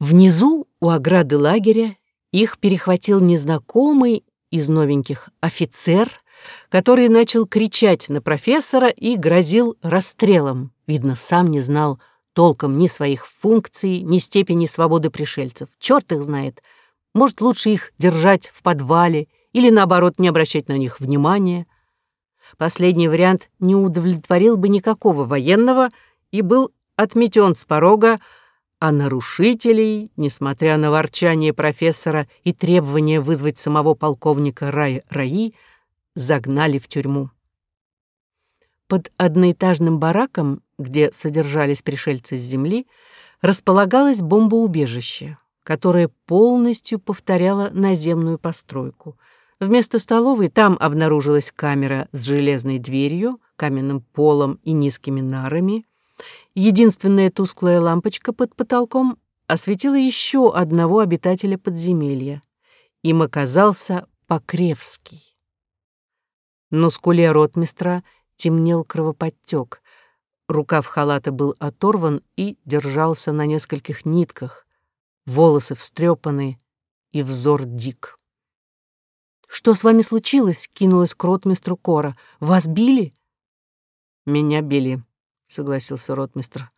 Внизу, у ограды лагеря, их перехватил незнакомый из новеньких офицер, который начал кричать на профессора и грозил расстрелом. Видно, сам не знал толком ни своих функций, ни степени свободы пришельцев. Черт их знает. Может, лучше их держать в подвале или, наоборот, не обращать на них внимания. Последний вариант не удовлетворил бы никакого военного и был отметен с порога, а нарушителей, несмотря на ворчание профессора и требование вызвать самого полковника Рай Раи, загнали в тюрьму. Под одноэтажным бараком, где содержались пришельцы с земли, располагалось бомбоубежище, которое полностью повторяло наземную постройку. Вместо столовой там обнаружилась камера с железной дверью, каменным полом и низкими нарами, Единственная тусклая лампочка под потолком осветила еще одного обитателя подземелья. Им оказался Покревский. На скуле ротмистра темнел кровоподтек. Рукав халата был оторван и держался на нескольких нитках. Волосы встрепаны и взор дик. «Что с вами случилось?» — кинулась к ротмистру Кора. «Вас били?» «Меня били», согласился ротмистр.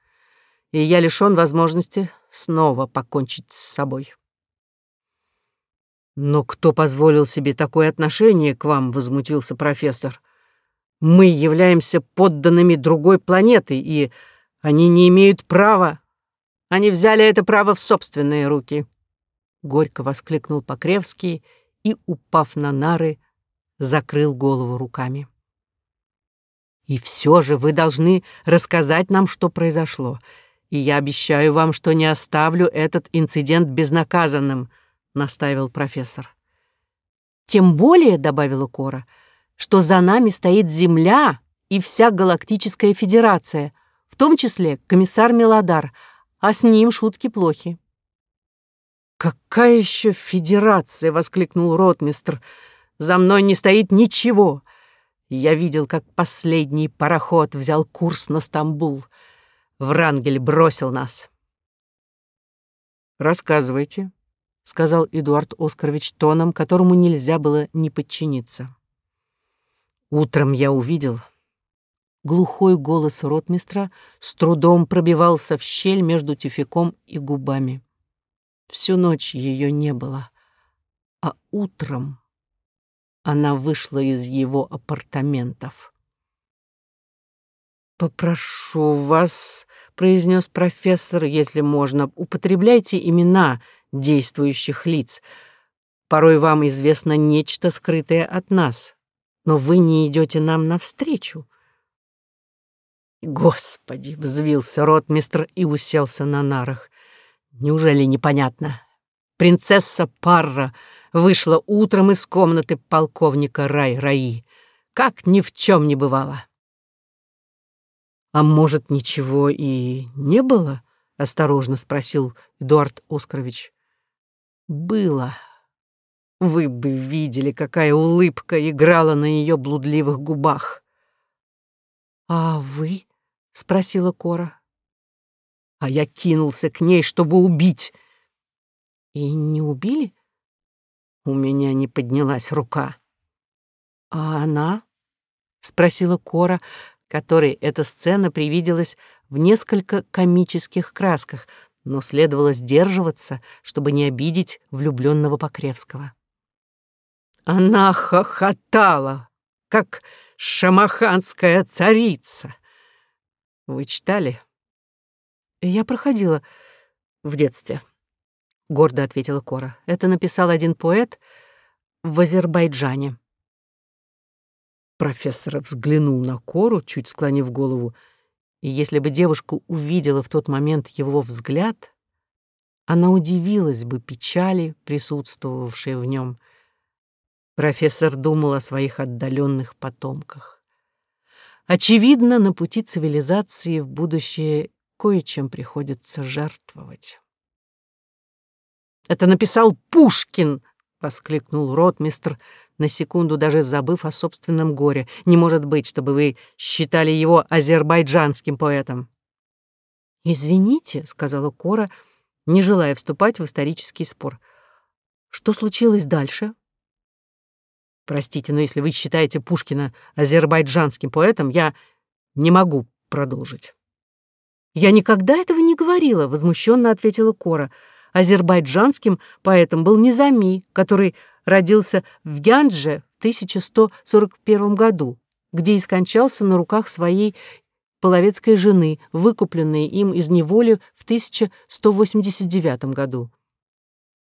И я лишён возможности снова покончить с собой. Но кто позволил себе такое отношение к вам, возмутился профессор. Мы являемся подданными другой планеты, и они не имеют права. Они взяли это право в собственные руки. Горько воскликнул Покревский и, упав на нары, закрыл голову руками. И все же вы должны рассказать нам, что произошло. И я обещаю вам, что не оставлю этот инцидент безнаказанным», — наставил профессор. «Тем более», — добавила Кора, — «что за нами стоит Земля и вся Галактическая Федерация, в том числе комиссар Мелодар, а с ним шутки плохи». «Какая еще федерация?» — воскликнул ротмистр. «За мной не стоит ничего. Я видел, как последний пароход взял курс на Стамбул. Врангель бросил нас. «Рассказывайте», — сказал Эдуард Оскарович тоном, которому нельзя было не подчиниться. «Утром я увидел...» Глухой голос ротмистра с трудом пробивался в щель между тюфяком и губами. Всю ночь ее не было, а утром она вышла из его апартаментов. «Попрошу вас», — произнес профессор, «если можно, употребляйте имена действующих лиц. Порой вам известно нечто, скрытое от нас, но вы не идете нам навстречу». «Господи!» — взвился ротмистр и уселся на нарах. «Неужели непонятно? Принцесса Парра вышла утром из комнаты полковника Рай-Раи, как ни в чем не бывало. «А может, ничего и не было?» — осторожно спросил Эдуард Оскарович. «Было. Вы бы видели, какая улыбка играла на ее блудливых губах». «А вы?» — спросила Кора. «А я кинулся к ней, чтобы убить». «И не убили?» У меня не поднялась рука. «А она?» — спросила Кора, которой эта сцена привиделась в несколько комических красках, но следовало сдерживаться, чтобы не обидеть влюбленного Покревского. Она хохотала, как шамаханская царица. Вы читали? Я проходила в детстве гордо ответила Кора. Это написал один поэт в Азербайджане. Профессор взглянул на Кору, чуть склонив голову, и если бы девушка увидела в тот момент его взгляд, она удивилась бы печали, присутствовавшей в нем. Профессор думал о своих отдаленных потомках. Очевидно, на пути цивилизации в будущее кое-чем приходится жертвовать. Это написал Пушкин!» — воскликнул ротмистр, на секунду даже забыв о собственном горе. «Не может быть, чтобы вы считали его азербайджанским поэтом». «Извините», — сказала Кора, не желая вступать в исторический спор. Что случилось дальше? Простите, но если вы считаете Пушкина азербайджанским поэтом, я не могу продолжить. Я никогда этого не говорила, возмущенно ответила Кора. Азербайджанским поэтом был Низами, который родился в Гяндже в 1141 году, где и скончался на руках своей половецкой жены, выкупленной им из неволи в 1189 году.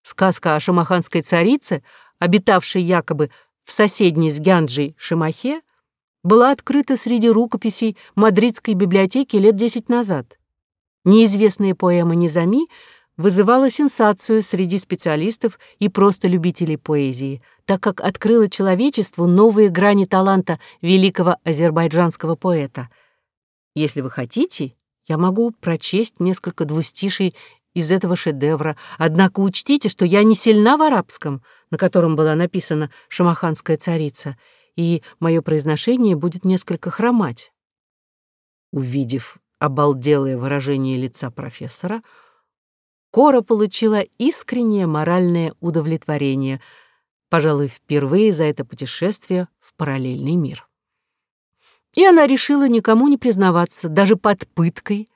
Сказка о шамаханской царице, обитавшей якобы в соседней с Гянджей Шамахе, была открыта среди рукописей Мадридской библиотеки лет десять назад. Неизвестная поэма Низами вызывала сенсацию среди специалистов и просто любителей поэзии, так как открыла человечеству новые грани таланта великого азербайджанского поэта. Если вы хотите, я могу прочесть несколько двустишей из этого шедевра, однако учтите, что я не сильна в арабском, на котором была написана «Шамаханская царица», и мое произношение будет несколько хромать. Увидев обалделое выражение лица профессора, Кора получила искреннее моральное удовлетворение, пожалуй, впервые за это путешествие в параллельный мир. И она решила никому не признаваться, даже под пыткой,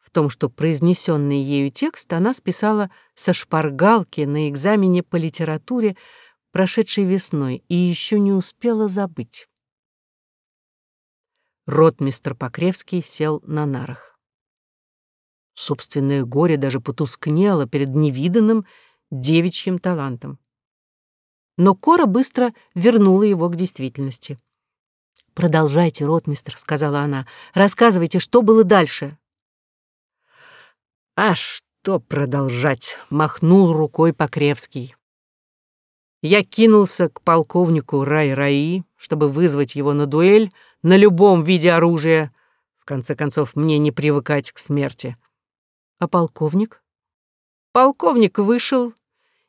в том, что произнесенный ею текст она списала со шпаргалки на экзамене по литературе, прошедшей весной, и еще не успела забыть. Ротмистр Покревский сел на нарах. Собственное горе даже потускнело перед невиданным девичьим талантом. Но Кора быстро вернула его к действительности. «Продолжайте, ротмистр», — сказала она. «Рассказывайте, что было дальше». «А что продолжать?» — махнул рукой Покревский. Я кинулся к полковнику Рай-Раи, чтобы вызвать его на дуэль на любом виде оружия. В конце концов, мне не привыкать к смерти. А полковник? Полковник вышел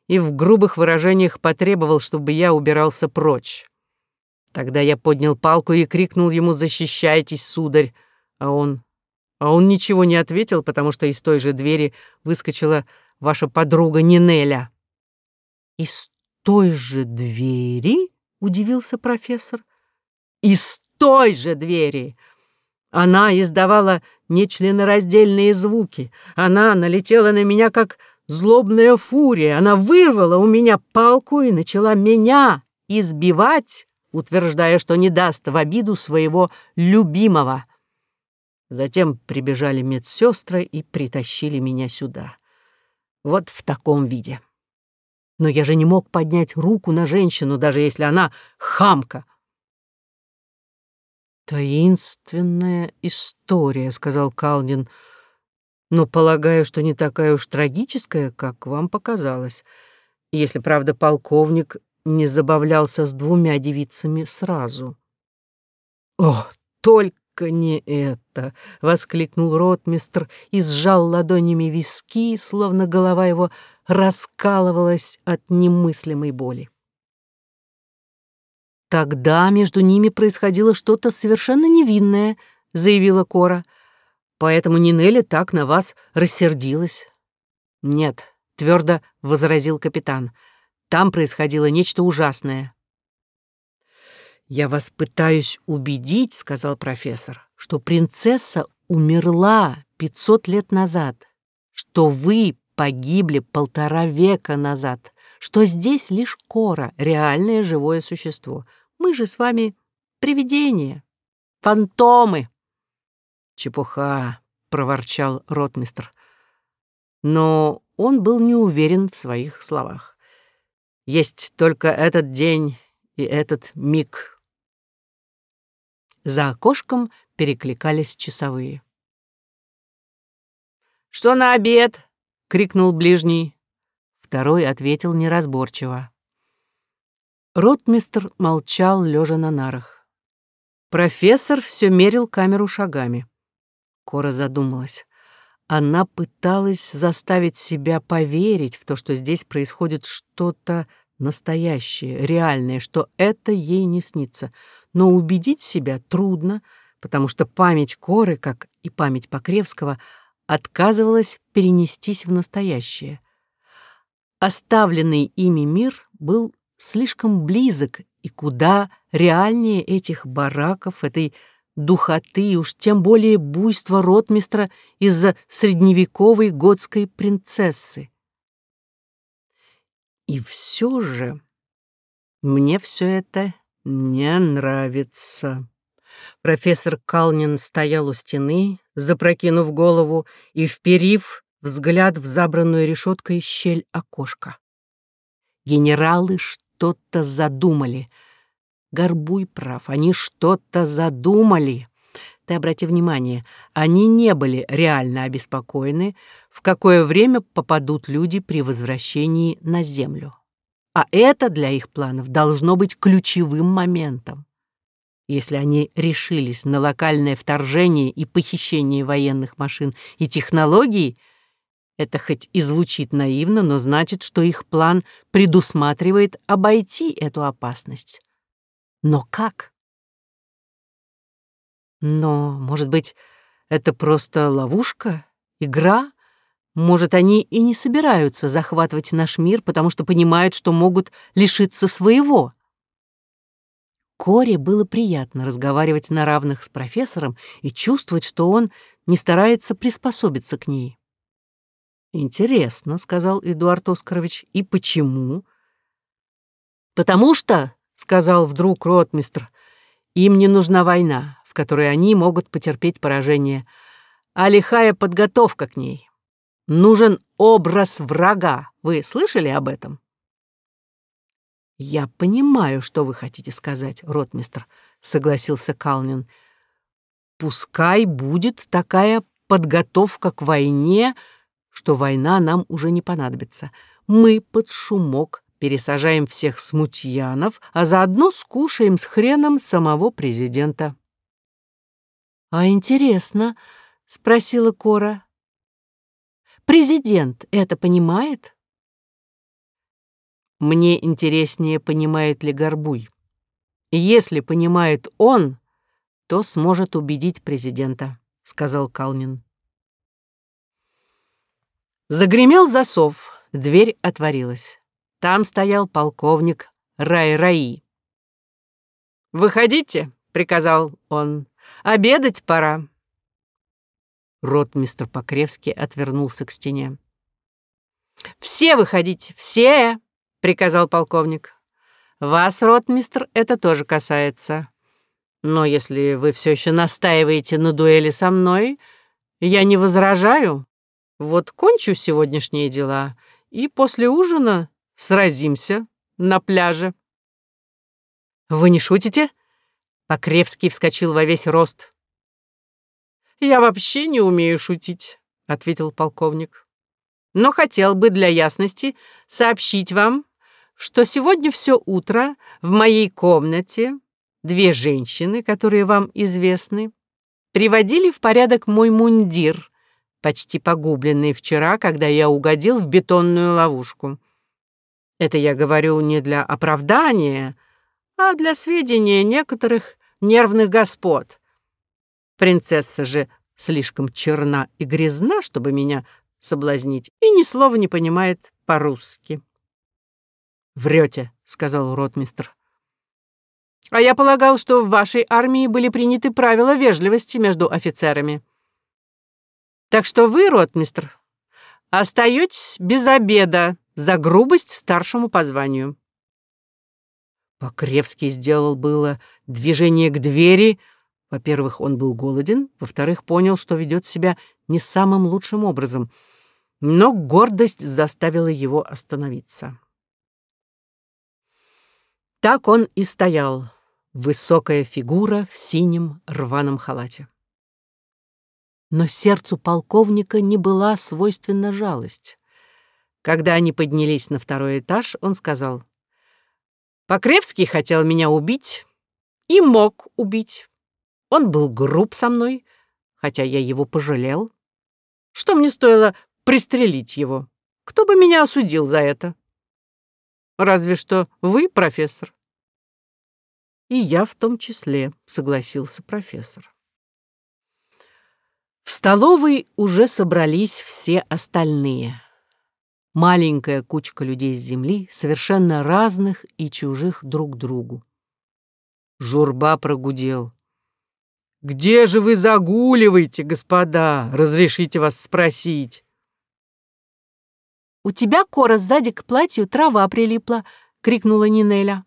и в грубых выражениях потребовал, чтобы я убирался прочь. Тогда я поднял палку и крикнул ему «Защищайтесь, сударь!» А он... А он ничего не ответил, потому что из той же двери выскочила ваша подруга Нинеля. «Из той же двери?» — удивился профессор. «Из той же двери!» Она издавала нечленораздельные звуки. Она налетела на меня, как злобная фурия. Она вырвала у меня палку и начала меня избивать, утверждая, что не даст в обиду своего любимого. Затем прибежали медсестры и притащили меня сюда. Вот в таком виде. Но я же не мог поднять руку на женщину, даже если она хамка. «Таинственная история», — сказал Калдин. «Но полагаю, что не такая уж трагическая, как вам показалось. Если, правда, полковник не забавлялся с двумя девицами сразу». «О, только не это!» — воскликнул ротмистр и сжал ладонями виски, словно голова его раскалывалась от немыслимой боли. Тогда между ними происходило что-то совершенно невинное, заявила Кора. Поэтому Нинелли так на вас рассердилась. Нет, твердо возразил капитан. Там происходило нечто ужасное. «Я вас пытаюсь убедить», — сказал профессор, «что принцесса умерла пятьсот лет назад, что вы погибли полтора века назад, что здесь лишь Кора, реальное живое существо. Мы же с вами привидения, фантомы. Чепуха, проворчал ротмистр. Но он был не уверен в своих словах. Есть только этот день и этот миг. За окошком перекликались часовые. «Что на обед?» — крикнул ближний. Второй ответил неразборчиво. Ротмистр молчал, лежа на нарах. Профессор все мерил камеру шагами. Кора задумалась. Она пыталась заставить себя поверить в то, что здесь происходит что-то настоящее, реальное, что это ей не снится. Но убедить себя трудно, потому что память Коры, как и память Покревского, отказывалась перенестись в настоящее. Оставленный ими мир был слишком близок и куда реальнее этих бараков, этой духоты и уж тем более буйства ротмистра из-за средневековой готской принцессы. И все же мне все это не нравится. Профессор Калнин стоял у стены, запрокинув голову и вперив взгляд в забранную решеткой щель окошка. Генералы что-то задумали. Горбуй прав, они что-то задумали. Ты обрати внимание, они не были реально обеспокоены, в какое время попадут люди при возвращении на Землю. А это для их планов должно быть ключевым моментом. Если они решились на локальное вторжение и похищение военных машин и технологий, это хоть и звучит наивно, но значит, что их план предусматривает обойти эту опасность. Но как? Но, может быть, это просто ловушка, игра? Может, они и не собираются захватывать наш мир, потому что понимают, что могут лишиться своего? Коре было приятно разговаривать на равных с профессором и чувствовать, что он не старается приспособиться к ней. «Интересно», — сказал Эдуард Оскарович, — «и почему?» «Потому что», — сказал вдруг ротмистр, — «им не нужна война, в которой они могут потерпеть поражение, а лихая подготовка к ней. Нужен образ врага. Вы слышали об этом?» «Я понимаю, что вы хотите сказать, ротмистр», — согласился Калнин. «Пускай будет такая подготовка к войне, что война нам уже не понадобится. Мы под шумок пересажаем всех смутьянов, а заодно скушаем с хреном самого президента». «А интересно», — спросила Кора. «Президент это понимает?» Мне интереснее, понимает ли Горбуй. Если понимает он, то сможет убедить президента, сказал Калнин. Загремел засов, дверь отворилась. Там стоял полковник Рай-Раи. «Выходите», — приказал он, — «обедать пора». Ротмистр Покревский отвернулся к стене. «Все выходите, все!» — приказал полковник. «Вас, ротмистр, это тоже касается. Но если вы все еще настаиваете на дуэли со мной, я не возражаю. Вот кончу сегодняшние дела, и после ужина сразимся на пляже». «Вы не шутите?» Покревский вскочил во весь рост. «Я вообще не умею шутить», — ответил полковник. «Но хотел бы для ясности сообщить вам, что сегодня все утро в моей комнате две женщины, которые вам известны, приводили в порядок мой мундир, почти погубленный вчера, когда я угодил в бетонную ловушку. Это я говорю не для оправдания, а для сведения некоторых нервных господ. Принцесса же слишком черна и грязна, чтобы меня соблазнить, и ни слова не понимает по-русски. «Врете», — сказал ротмистр. «А я полагал, что в вашей армии были приняты правила вежливости между офицерами. Так что вы, ротмистр, остаетесь без обеда за грубость старшему по званию». Покревский сделал было движение к двери. Во-первых, он был голоден, во-вторых, понял, что ведет себя не самым лучшим образом. Но гордость заставила его остановиться. Так он и стоял, высокая фигура в синем рваном халате. Но сердцу полковника не была свойственна жалость. Когда они поднялись на второй этаж, он сказал, «Покревский хотел меня убить и мог убить. Он был груб со мной, хотя я его пожалел. Что мне стоило пристрелить его? Кто бы меня осудил за это?» Разве что вы, профессор. И я в том числе, согласился профессор. В столовой уже собрались все остальные. Маленькая кучка людей с земли, совершенно разных и чужих друг другу. Журба прогудел. «Где же вы загуливаете, господа? Разрешите вас спросить?» «У тебя, Кора, сзади к платью трава прилипла», — крикнула Нинеля.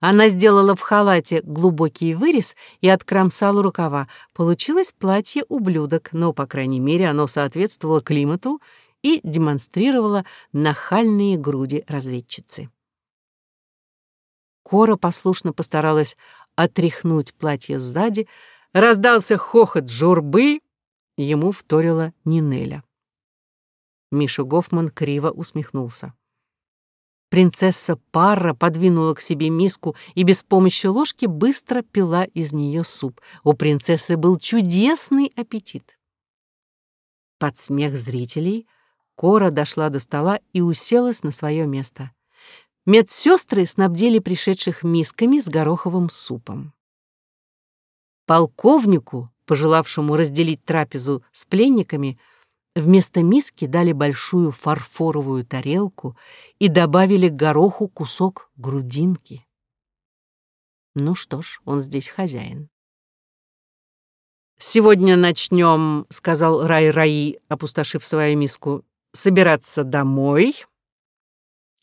Она сделала в халате глубокий вырез и откромсала рукава. Получилось платье ублюдок, но, по крайней мере, оно соответствовало климату и демонстрировало нахальные груди разведчицы. Кора послушно постаралась отряхнуть платье сзади, раздался хохот журбы, ему вторила Нинеля. Миша Гофман криво усмехнулся. Принцесса Парра подвинула к себе миску и без помощи ложки быстро пила из нее суп. У принцессы был чудесный аппетит. Под смех зрителей Кора дошла до стола и уселась на свое место. Медсестры снабдили пришедших мисками с гороховым супом. Полковнику, пожелавшему разделить трапезу с пленниками, Вместо миски дали большую фарфоровую тарелку и добавили к гороху кусок грудинки. Ну что ж, он здесь хозяин. «Сегодня начнем», — сказал Рай-Раи, опустошив свою миску, — «собираться домой».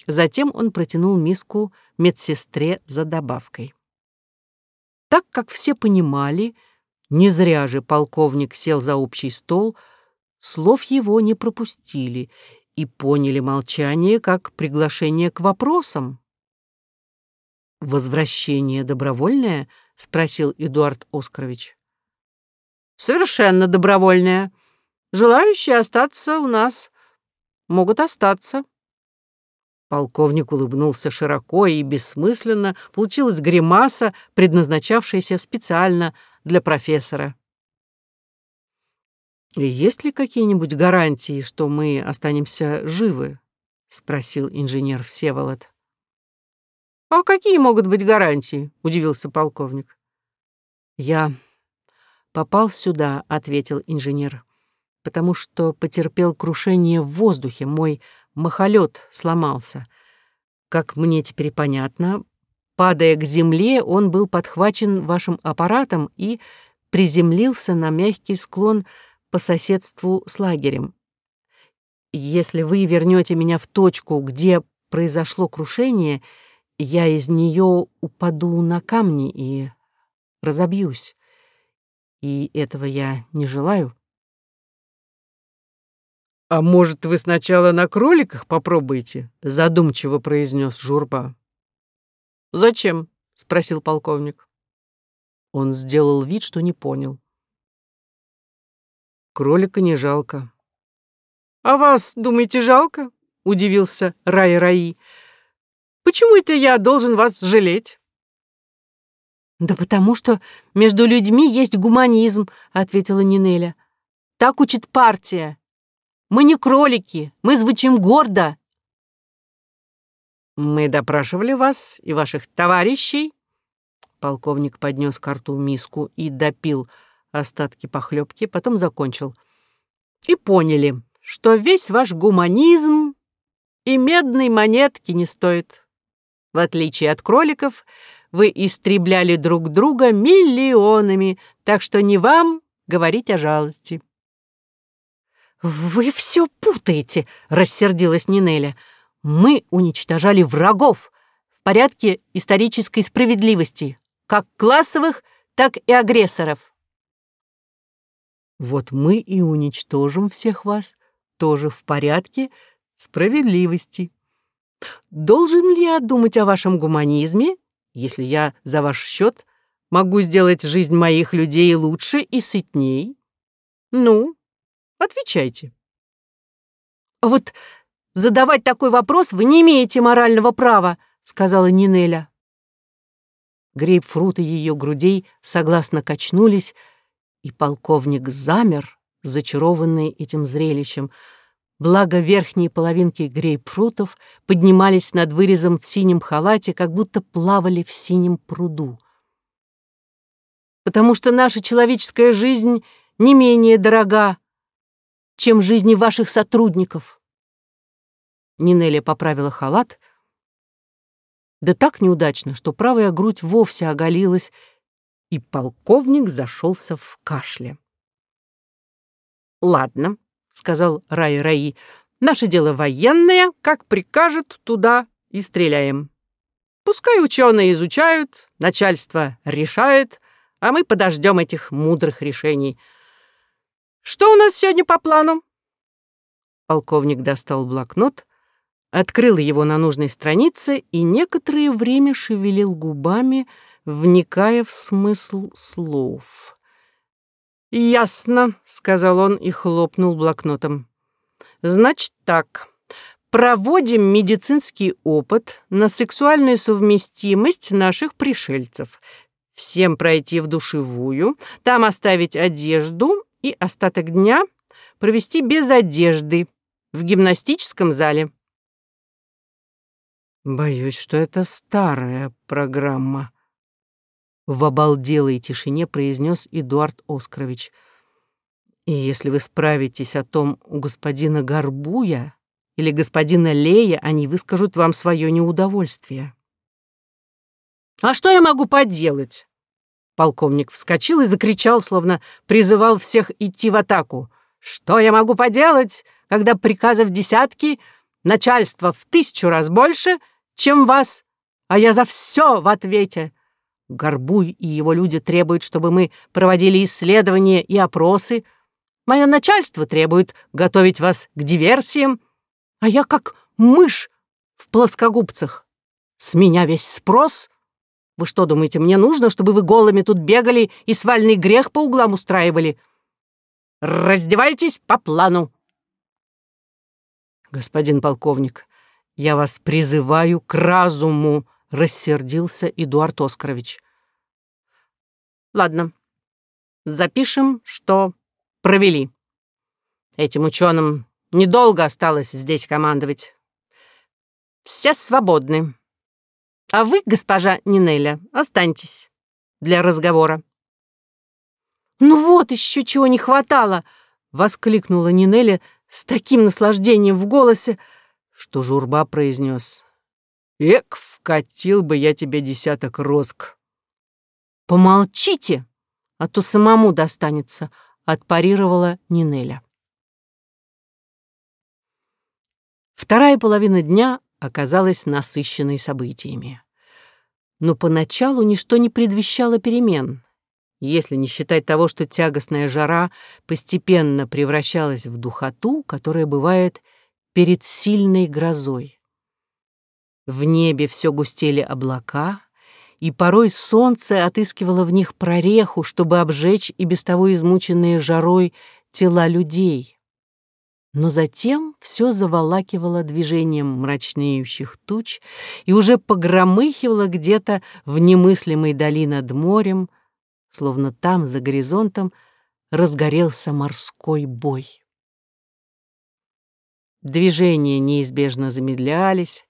Затем он протянул миску медсестре за добавкой. Так как все понимали, не зря же полковник сел за общий стол — Слов его не пропустили и поняли молчание как приглашение к вопросам. «Возвращение добровольное?» — спросил Эдуард Оскарович. «Совершенно добровольное. Желающие остаться у нас могут остаться». Полковник улыбнулся широко и бессмысленно, получилась гримаса, предназначавшаяся специально для профессора. «Есть ли какие-нибудь гарантии, что мы останемся живы?» — спросил инженер Всеволод. «А какие могут быть гарантии?» — удивился полковник. «Я попал сюда», — ответил инженер, «потому что потерпел крушение в воздухе, мой махолет сломался. Как мне теперь понятно, падая к земле, он был подхвачен вашим аппаратом и приземлился на мягкий склон по соседству с лагерем. Если вы вернете меня в точку, где произошло крушение, я из нее упаду на камни и разобьюсь. И этого я не желаю. «А может, вы сначала на кроликах попробуете?» — задумчиво произнес Журба. «Зачем?» — спросил полковник. Он сделал вид, что не понял. Кролика не жалко. «А вас, думаете, жалко?» — удивился Рай-Раи. «Почему это я должен вас жалеть?» «Да потому что между людьми есть гуманизм», — ответила Нинеля. «Так учит партия. Мы не кролики, мы звучим гордо». «Мы допрашивали вас и ваших товарищей». Полковник поднес карту миску и допил — остатки похлебки, потом закончил. И поняли, что весь ваш гуманизм и медной монетки не стоит. В отличие от кроликов, вы истребляли друг друга миллионами, так что не вам говорить о жалости. «Вы все путаете», — рассердилась Нинеля. «Мы уничтожали врагов в порядке исторической справедливости, как классовых, так и агрессоров. Вот мы и уничтожим всех вас, тоже в порядке справедливости. Должен ли я думать о вашем гуманизме, если я за ваш счет могу сделать жизнь моих людей лучше и сытней? Ну, отвечайте. Вот задавать такой вопрос вы не имеете морального права, сказала Нинеля. Грейпфруты ее грудей согласно качнулись, и полковник замер, зачарованный этим зрелищем, благо верхние половинки грейпфрутов поднимались над вырезом в синем халате, как будто плавали в синем пруду. Потому что наша человеческая жизнь не менее дорога, чем жизни ваших сотрудников. Нинелия поправила халат, да так неудачно, что правая грудь вовсе оголилась, и полковник зашелся в кашле. «Ладно», — сказал Рай Раи, — «наше дело военное, как прикажет, туда и стреляем. Пускай ученые изучают, начальство решает, а мы подождем этих мудрых решений. Что у нас сегодня по плану?» Полковник достал блокнот, открыл его на нужной странице и некоторое время шевелил губами, вникая в смысл слов. «Ясно», — сказал он и хлопнул блокнотом. «Значит так. Проводим медицинский опыт на сексуальную совместимость наших пришельцев. Всем пройти в душевую, там оставить одежду и остаток дня провести без одежды в гимнастическом зале». «Боюсь, что это старая программа», в обалделой тишине произнес Эдуард Оскарович. «И если вы справитесь о том у господина Горбуя или господина Лея, они выскажут вам свое неудовольствие». «А что я могу поделать?» Полковник вскочил и закричал, словно призывал всех идти в атаку. «Что я могу поделать, когда приказов десятки, начальство в тысячу раз больше, чем вас, а я за все в ответе?» Горбуй и его люди требуют, чтобы мы проводили исследования и опросы. Мое начальство требует готовить вас к диверсиям, а я как мышь в плоскогубцах. С меня весь спрос. Вы что, думаете, мне нужно, чтобы вы голыми тут бегали и свальный грех по углам устраивали? Раздевайтесь по плану. Господин полковник, я вас призываю к разуму, рассердился Эдуард Оскарович. Ладно, запишем, что провели. Этим ученым недолго осталось здесь командовать. Все свободны. А вы, госпожа Нинеля, останьтесь для разговора. «Ну вот еще чего не хватало!» — воскликнула Нинеля с таким наслаждением в голосе, что журба произнес. Эк, вкатил бы я тебе десяток роск. Помолчите, а то самому достанется, отпарировала Нинеля. Вторая половина дня оказалась насыщенной событиями. Но поначалу ничто не предвещало перемен, если не считать того, что тягостная жара постепенно превращалась в духоту, которая бывает перед сильной грозой. В небе все густели облака, и порой солнце отыскивало в них прореху, чтобы обжечь и без того измученные жарой тела людей. Но затем все заволакивало движением мрачнеющих туч и уже погромыхивало где-то в немыслимой дали над морем, словно там, за горизонтом, разгорелся морской бой. Движения неизбежно замедлялись,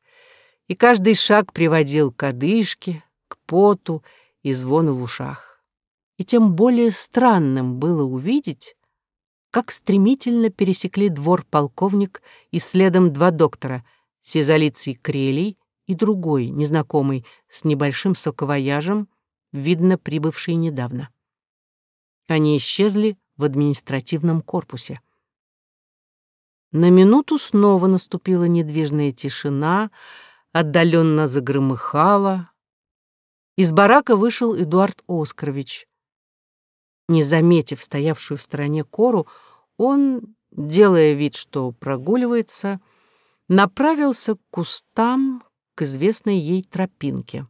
и каждый шаг приводил к одышке, к поту и звону в ушах. И тем более странным было увидеть, как стремительно пересекли двор полковник и следом два доктора, Сизалиций Крелей и другой, незнакомый, с небольшим соковояжем, видно, прибывший недавно. Они исчезли в административном корпусе. На минуту снова наступила недвижная тишина, отдаленно загромыхало. Из барака вышел Эдуард Оскарович. Не заметив стоявшую в стороне кору, он, делая вид, что прогуливается, направился к кустам, к известной ей тропинке.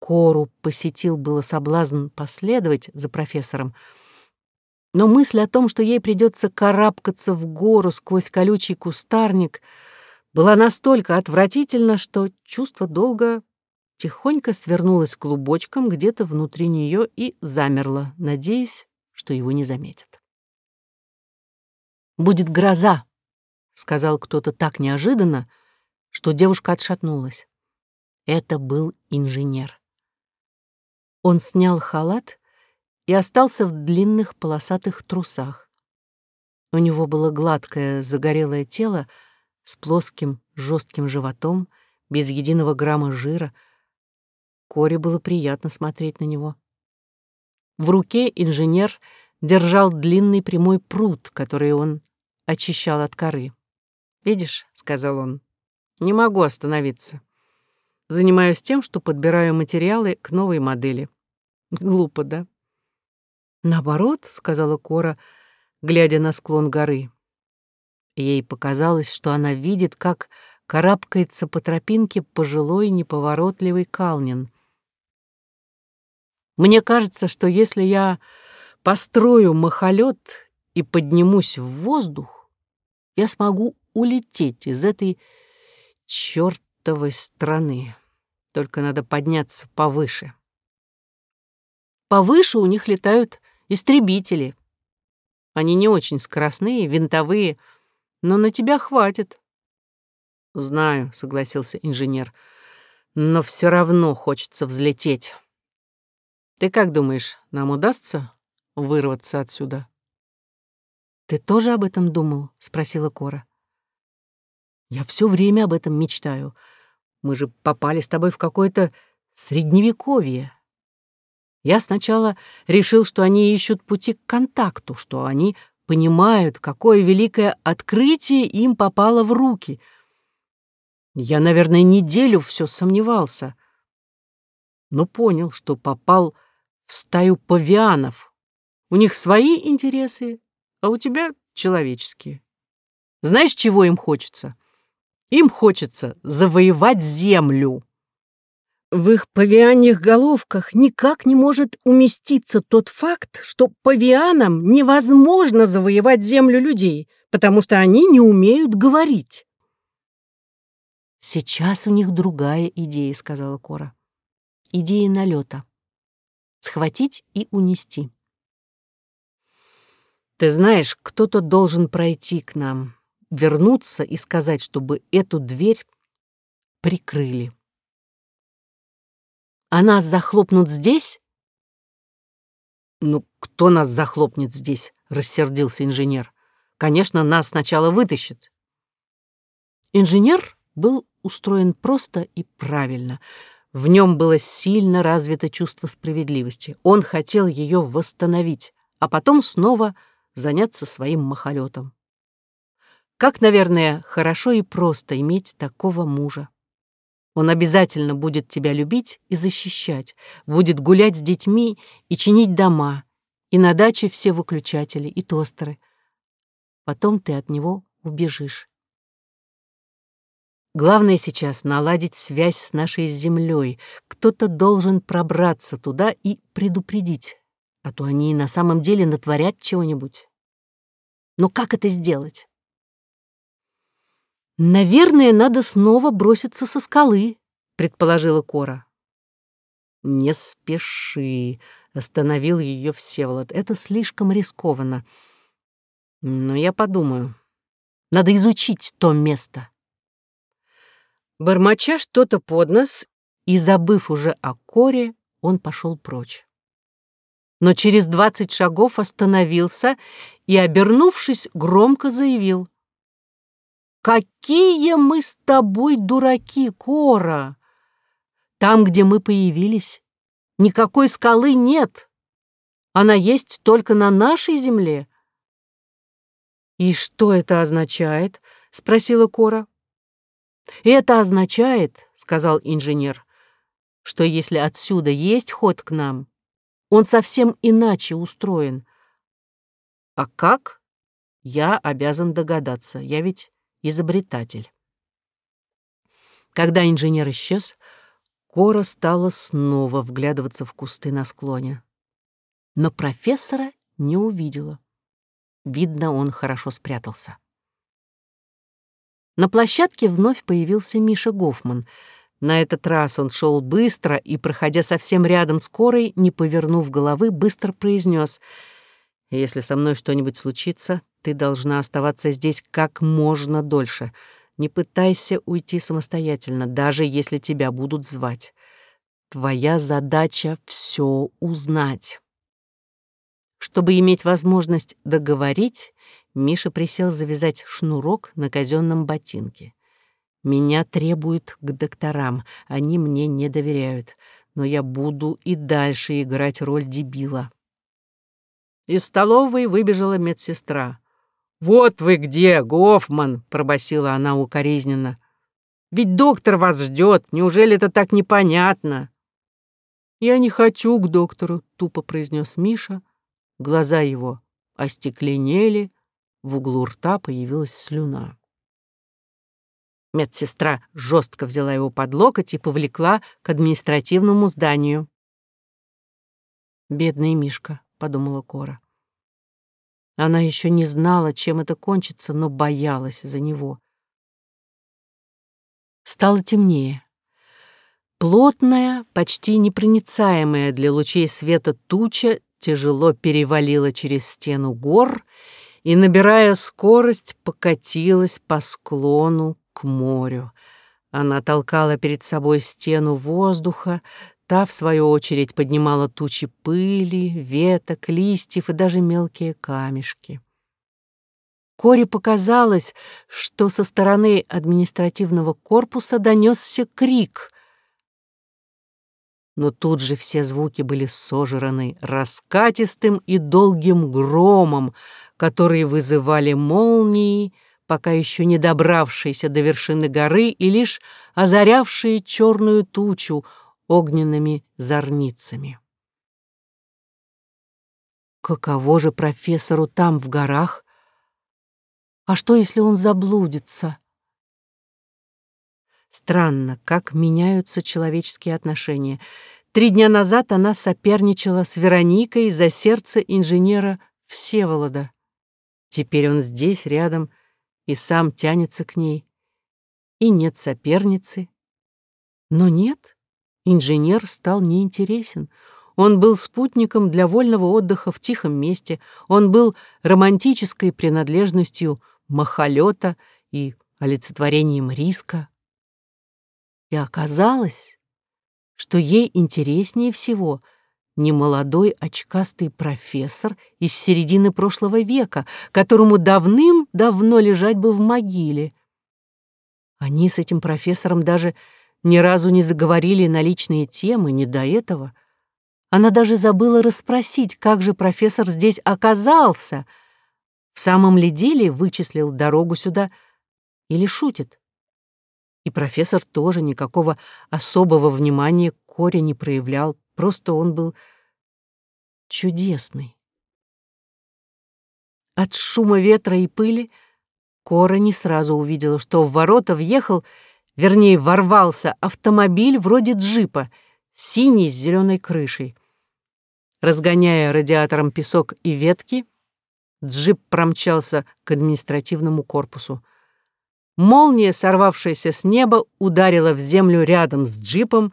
Кору посетил было соблазн последовать за профессором, но мысль о том, что ей придется карабкаться в гору сквозь колючий кустарник — была настолько отвратительна, что чувство долга тихонько свернулось клубочком где-то внутри нее и замерло, надеясь, что его не заметят. «Будет гроза», — сказал кто-то так неожиданно, что девушка отшатнулась. Это был инженер. Он снял халат и остался в длинных полосатых трусах. У него было гладкое загорелое тело с плоским жестким животом, без единого грамма жира. Коре было приятно смотреть на него. В руке инженер держал длинный прямой пруд, который он очищал от коры. «Видишь», — сказал он, — «не могу остановиться. Занимаюсь тем, что подбираю материалы к новой модели. Глупо, да?» «Наоборот», — сказала Кора, глядя на склон горы. Ей показалось, что она видит, как карабкается по тропинке пожилой неповоротливый Калнин. «Мне кажется, что если я построю махолет и поднимусь в воздух, я смогу улететь из этой чертовой страны. Только надо подняться повыше. Повыше у них летают истребители. Они не очень скоростные, винтовые, но на тебя хватит. Знаю, согласился инженер, но все равно хочется взлететь. Ты как думаешь, нам удастся вырваться отсюда? Ты тоже об этом думал? спросила Кора. Я все время об этом мечтаю. Мы же попали с тобой в какое-то средневековье. Я сначала решил, что они ищут пути к контакту, что они понимают, какое великое открытие им попало в руки. Я, наверное, неделю все сомневался, но понял, что попал в стаю павианов. У них свои интересы, а у тебя человеческие. Знаешь, чего им хочется? Им хочется завоевать землю. В их павианьих головках никак не может уместиться тот факт, что павианам невозможно завоевать землю людей, потому что они не умеют говорить. «Сейчас у них другая идея», — сказала Кора. «Идея налета. Схватить и унести». «Ты знаешь, кто-то должен пройти к нам, вернуться и сказать, чтобы эту дверь прикрыли». А нас захлопнут здесь? Ну, кто нас захлопнет здесь? Рассердился инженер. Конечно, нас сначала вытащит. Инженер был устроен просто и правильно. В нем было сильно развито чувство справедливости. Он хотел ее восстановить, а потом снова заняться своим махолетом. Как, наверное, хорошо и просто иметь такого мужа. Он обязательно будет тебя любить и защищать, будет гулять с детьми и чинить дома, и на даче все выключатели и тостеры. Потом ты от него убежишь. Главное сейчас наладить связь с нашей землей. Кто-то должен пробраться туда и предупредить, а то они на самом деле натворят чего-нибудь. Но как это сделать? «Наверное, надо снова броситься со скалы», — предположила Кора. «Не спеши», — остановил ее Всеволод. «Это слишком рискованно. Но я подумаю. Надо изучить то место». Бормоча что-то под нос и забыв уже о Коре, он пошел прочь. Но через двадцать шагов остановился и, обернувшись, громко заявил — Какие мы с тобой дураки, Кора! Там, где мы появились, никакой скалы нет. Она есть только на нашей земле. «И что это означает?» — спросила Кора. «Это означает, — сказал инженер, — что если отсюда есть ход к нам, он совсем иначе устроен. А как? Я обязан догадаться. Я ведь изобретатель. Когда инженер исчез, Кора стала снова вглядываться в кусты на склоне. Но профессора не увидела. Видно, он хорошо спрятался. На площадке вновь появился Миша Гофман. На этот раз он шел быстро и, проходя совсем рядом с Корой, не повернув головы, быстро произнес: «Если со мной что-нибудь случится, ты должна оставаться здесь как можно дольше. Не пытайся уйти самостоятельно, даже если тебя будут звать. Твоя задача — все узнать. Чтобы иметь возможность договорить, Миша присел завязать шнурок на казенном ботинке. «Меня требуют к докторам, они мне не доверяют, но я буду и дальше играть роль дебила». Из столовой выбежала медсестра. «Вот вы где, Гофман!» — пробасила она укоризненно. «Ведь доктор вас ждет. Неужели это так непонятно?» «Я не хочу к доктору», — тупо произнес Миша. Глаза его остекленели, в углу рта появилась слюна. Медсестра жестко взяла его под локоть и повлекла к административному зданию. «Бедный Мишка», — подумала Кора. Она еще не знала, чем это кончится, но боялась за него. Стало темнее. Плотная, почти непроницаемая для лучей света туча тяжело перевалила через стену гор и, набирая скорость, покатилась по склону к морю. Она толкала перед собой стену воздуха, Та, в свою очередь, поднимала тучи пыли, веток, листьев и даже мелкие камешки. Коре показалось, что со стороны административного корпуса донесся крик. Но тут же все звуки были сожраны раскатистым и долгим громом, которые вызывали молнии, пока еще не добравшиеся до вершины горы и лишь озарявшие черную тучу, огненными зорницами. Каково же профессору там, в горах? А что, если он заблудится? Странно, как меняются человеческие отношения. Три дня назад она соперничала с Вероникой за сердце инженера Всеволода. Теперь он здесь, рядом, и сам тянется к ней. И нет соперницы. Но нет, Инженер стал неинтересен. Он был спутником для вольного отдыха в тихом месте. Он был романтической принадлежностью махолета и олицетворением риска. И оказалось, что ей интереснее всего не молодой очкастый профессор из середины прошлого века, которому давным-давно лежать бы в могиле. Они с этим профессором даже ни разу не заговорили на личные темы, не до этого. Она даже забыла расспросить, как же профессор здесь оказался. В самом ли деле вычислил дорогу сюда или шутит? И профессор тоже никакого особого внимания к Коре не проявлял, просто он был чудесный. От шума ветра и пыли Кора не сразу увидела, что в ворота въехал вернее, ворвался автомобиль вроде джипа, синий с зеленой крышей. Разгоняя радиатором песок и ветки, джип промчался к административному корпусу. Молния, сорвавшаяся с неба, ударила в землю рядом с джипом,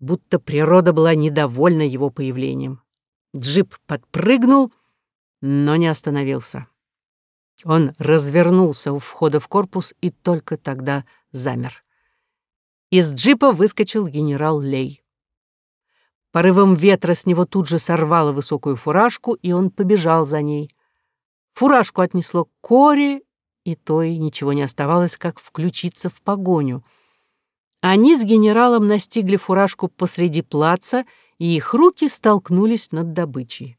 будто природа была недовольна его появлением. Джип подпрыгнул, но не остановился. Он развернулся у входа в корпус и только тогда замер. Из джипа выскочил генерал Лей. Порывом ветра с него тут же сорвало высокую фуражку, и он побежал за ней. Фуражку отнесло к коре, и той ничего не оставалось, как включиться в погоню. Они с генералом настигли фуражку посреди плаца, и их руки столкнулись над добычей.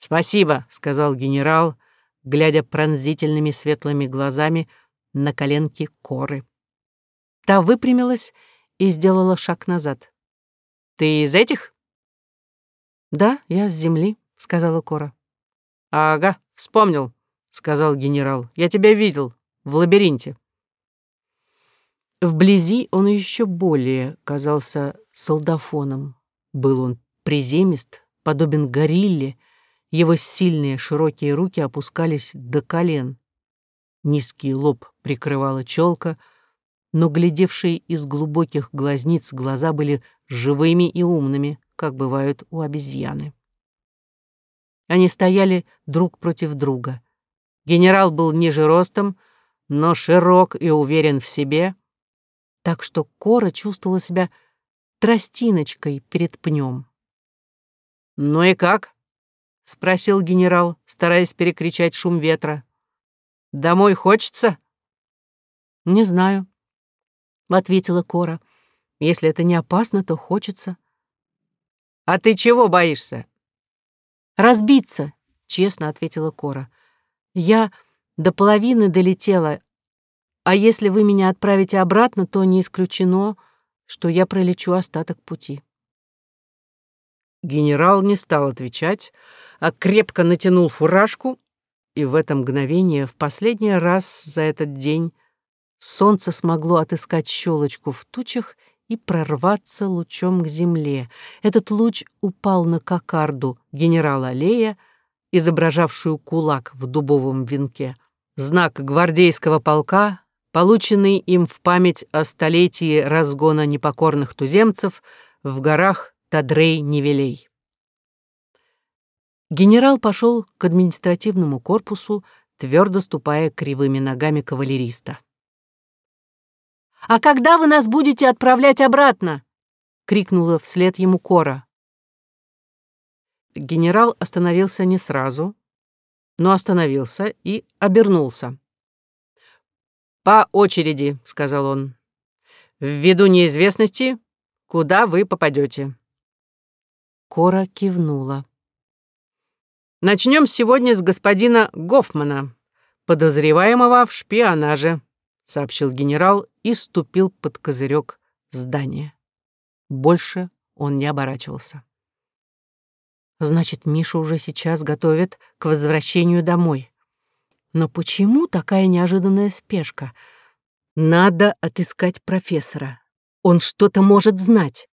«Спасибо», — сказал генерал, глядя пронзительными светлыми глазами на коленки коры. Та выпрямилась и сделала шаг назад. «Ты из этих?» «Да, я с земли», — сказала Кора. «Ага, вспомнил», — сказал генерал. «Я тебя видел в лабиринте». Вблизи он еще более казался солдафоном. Был он приземист, подобен горилле, его сильные широкие руки опускались до колен. Низкий лоб прикрывала челка — но глядевшие из глубоких глазниц глаза были живыми и умными, как бывают у обезьяны. Они стояли друг против друга. Генерал был ниже ростом, но широк и уверен в себе, так что Кора чувствовала себя тростиночкой перед пнем. «Ну и как?» спросил генерал, стараясь перекричать шум ветра. «Домой хочется?» «Не знаю», — ответила Кора. «Если это не опасно, то хочется». «А ты чего боишься?» «Разбиться», — честно ответила Кора. «Я до половины долетела, а если вы меня отправите обратно, то не исключено, что я пролечу остаток пути». Генерал не стал отвечать, а крепко натянул фуражку, и в это мгновение, в последний раз за этот день, солнце смогло отыскать щелочку в тучах и прорваться лучом к земле. Этот луч упал на кокарду генерала Лея, изображавшую кулак в дубовом венке. Знак гвардейского полка, полученный им в память о столетии разгона непокорных туземцев в горах Тадрей-Невелей. Генерал пошел к административному корпусу, твердо ступая кривыми ногами кавалериста. «А когда вы нас будете отправлять обратно?» — крикнула вслед ему Кора. Генерал остановился не сразу, но остановился и обернулся. «По очереди», — сказал он. «Ввиду неизвестности, куда вы попадете?» Кора кивнула. «Начнем сегодня с господина Гофмана, подозреваемого в шпионаже», — сообщил генерал и ступил под козырек здания. Больше он не оборачивался. Значит, Миша уже сейчас готовит к возвращению домой. Но почему такая неожиданная спешка? Надо отыскать профессора. Он что-то может знать.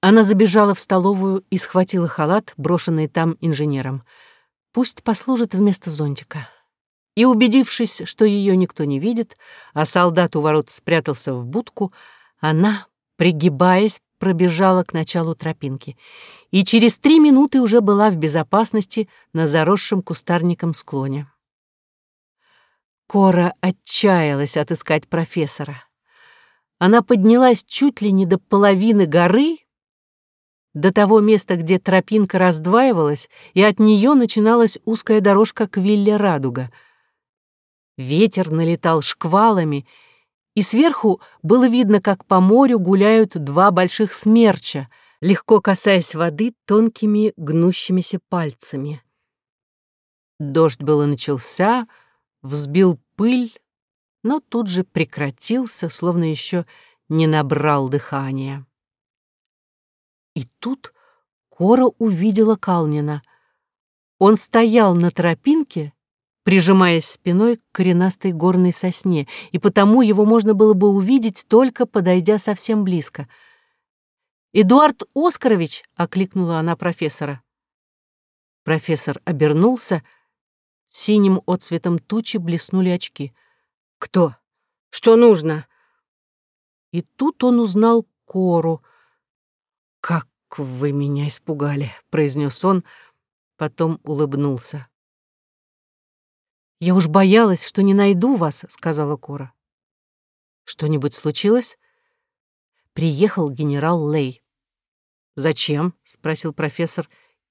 Она забежала в столовую и схватила халат, брошенный там инженером. Пусть послужит вместо зонтика. И, убедившись, что ее никто не видит, а солдат у ворот спрятался в будку, она, пригибаясь, пробежала к началу тропинки и через три минуты уже была в безопасности на заросшем кустарником склоне. Кора отчаялась отыскать профессора. Она поднялась чуть ли не до половины горы, до того места, где тропинка раздваивалась, и от нее начиналась узкая дорожка к вилле Радуга. Ветер налетал шквалами, и сверху было видно, как по морю гуляют два больших смерча, легко касаясь воды тонкими гнущимися пальцами. Дождь было начался, взбил пыль, но тут же прекратился, словно еще не набрал дыхания. И тут Кора увидела Калнина. Он стоял на тропинке, прижимаясь спиной к коренастой горной сосне, и потому его можно было бы увидеть, только подойдя совсем близко. «Эдуард Оскарович!» — окликнула она профессора. Профессор обернулся, синим отцветом тучи блеснули очки. «Кто? Что нужно?» И тут он узнал Кору — «Как вы меня испугали!» — произнес он, потом улыбнулся. «Я уж боялась, что не найду вас», — сказала Кора. «Что-нибудь случилось?» Приехал генерал Лей. «Зачем?» — спросил профессор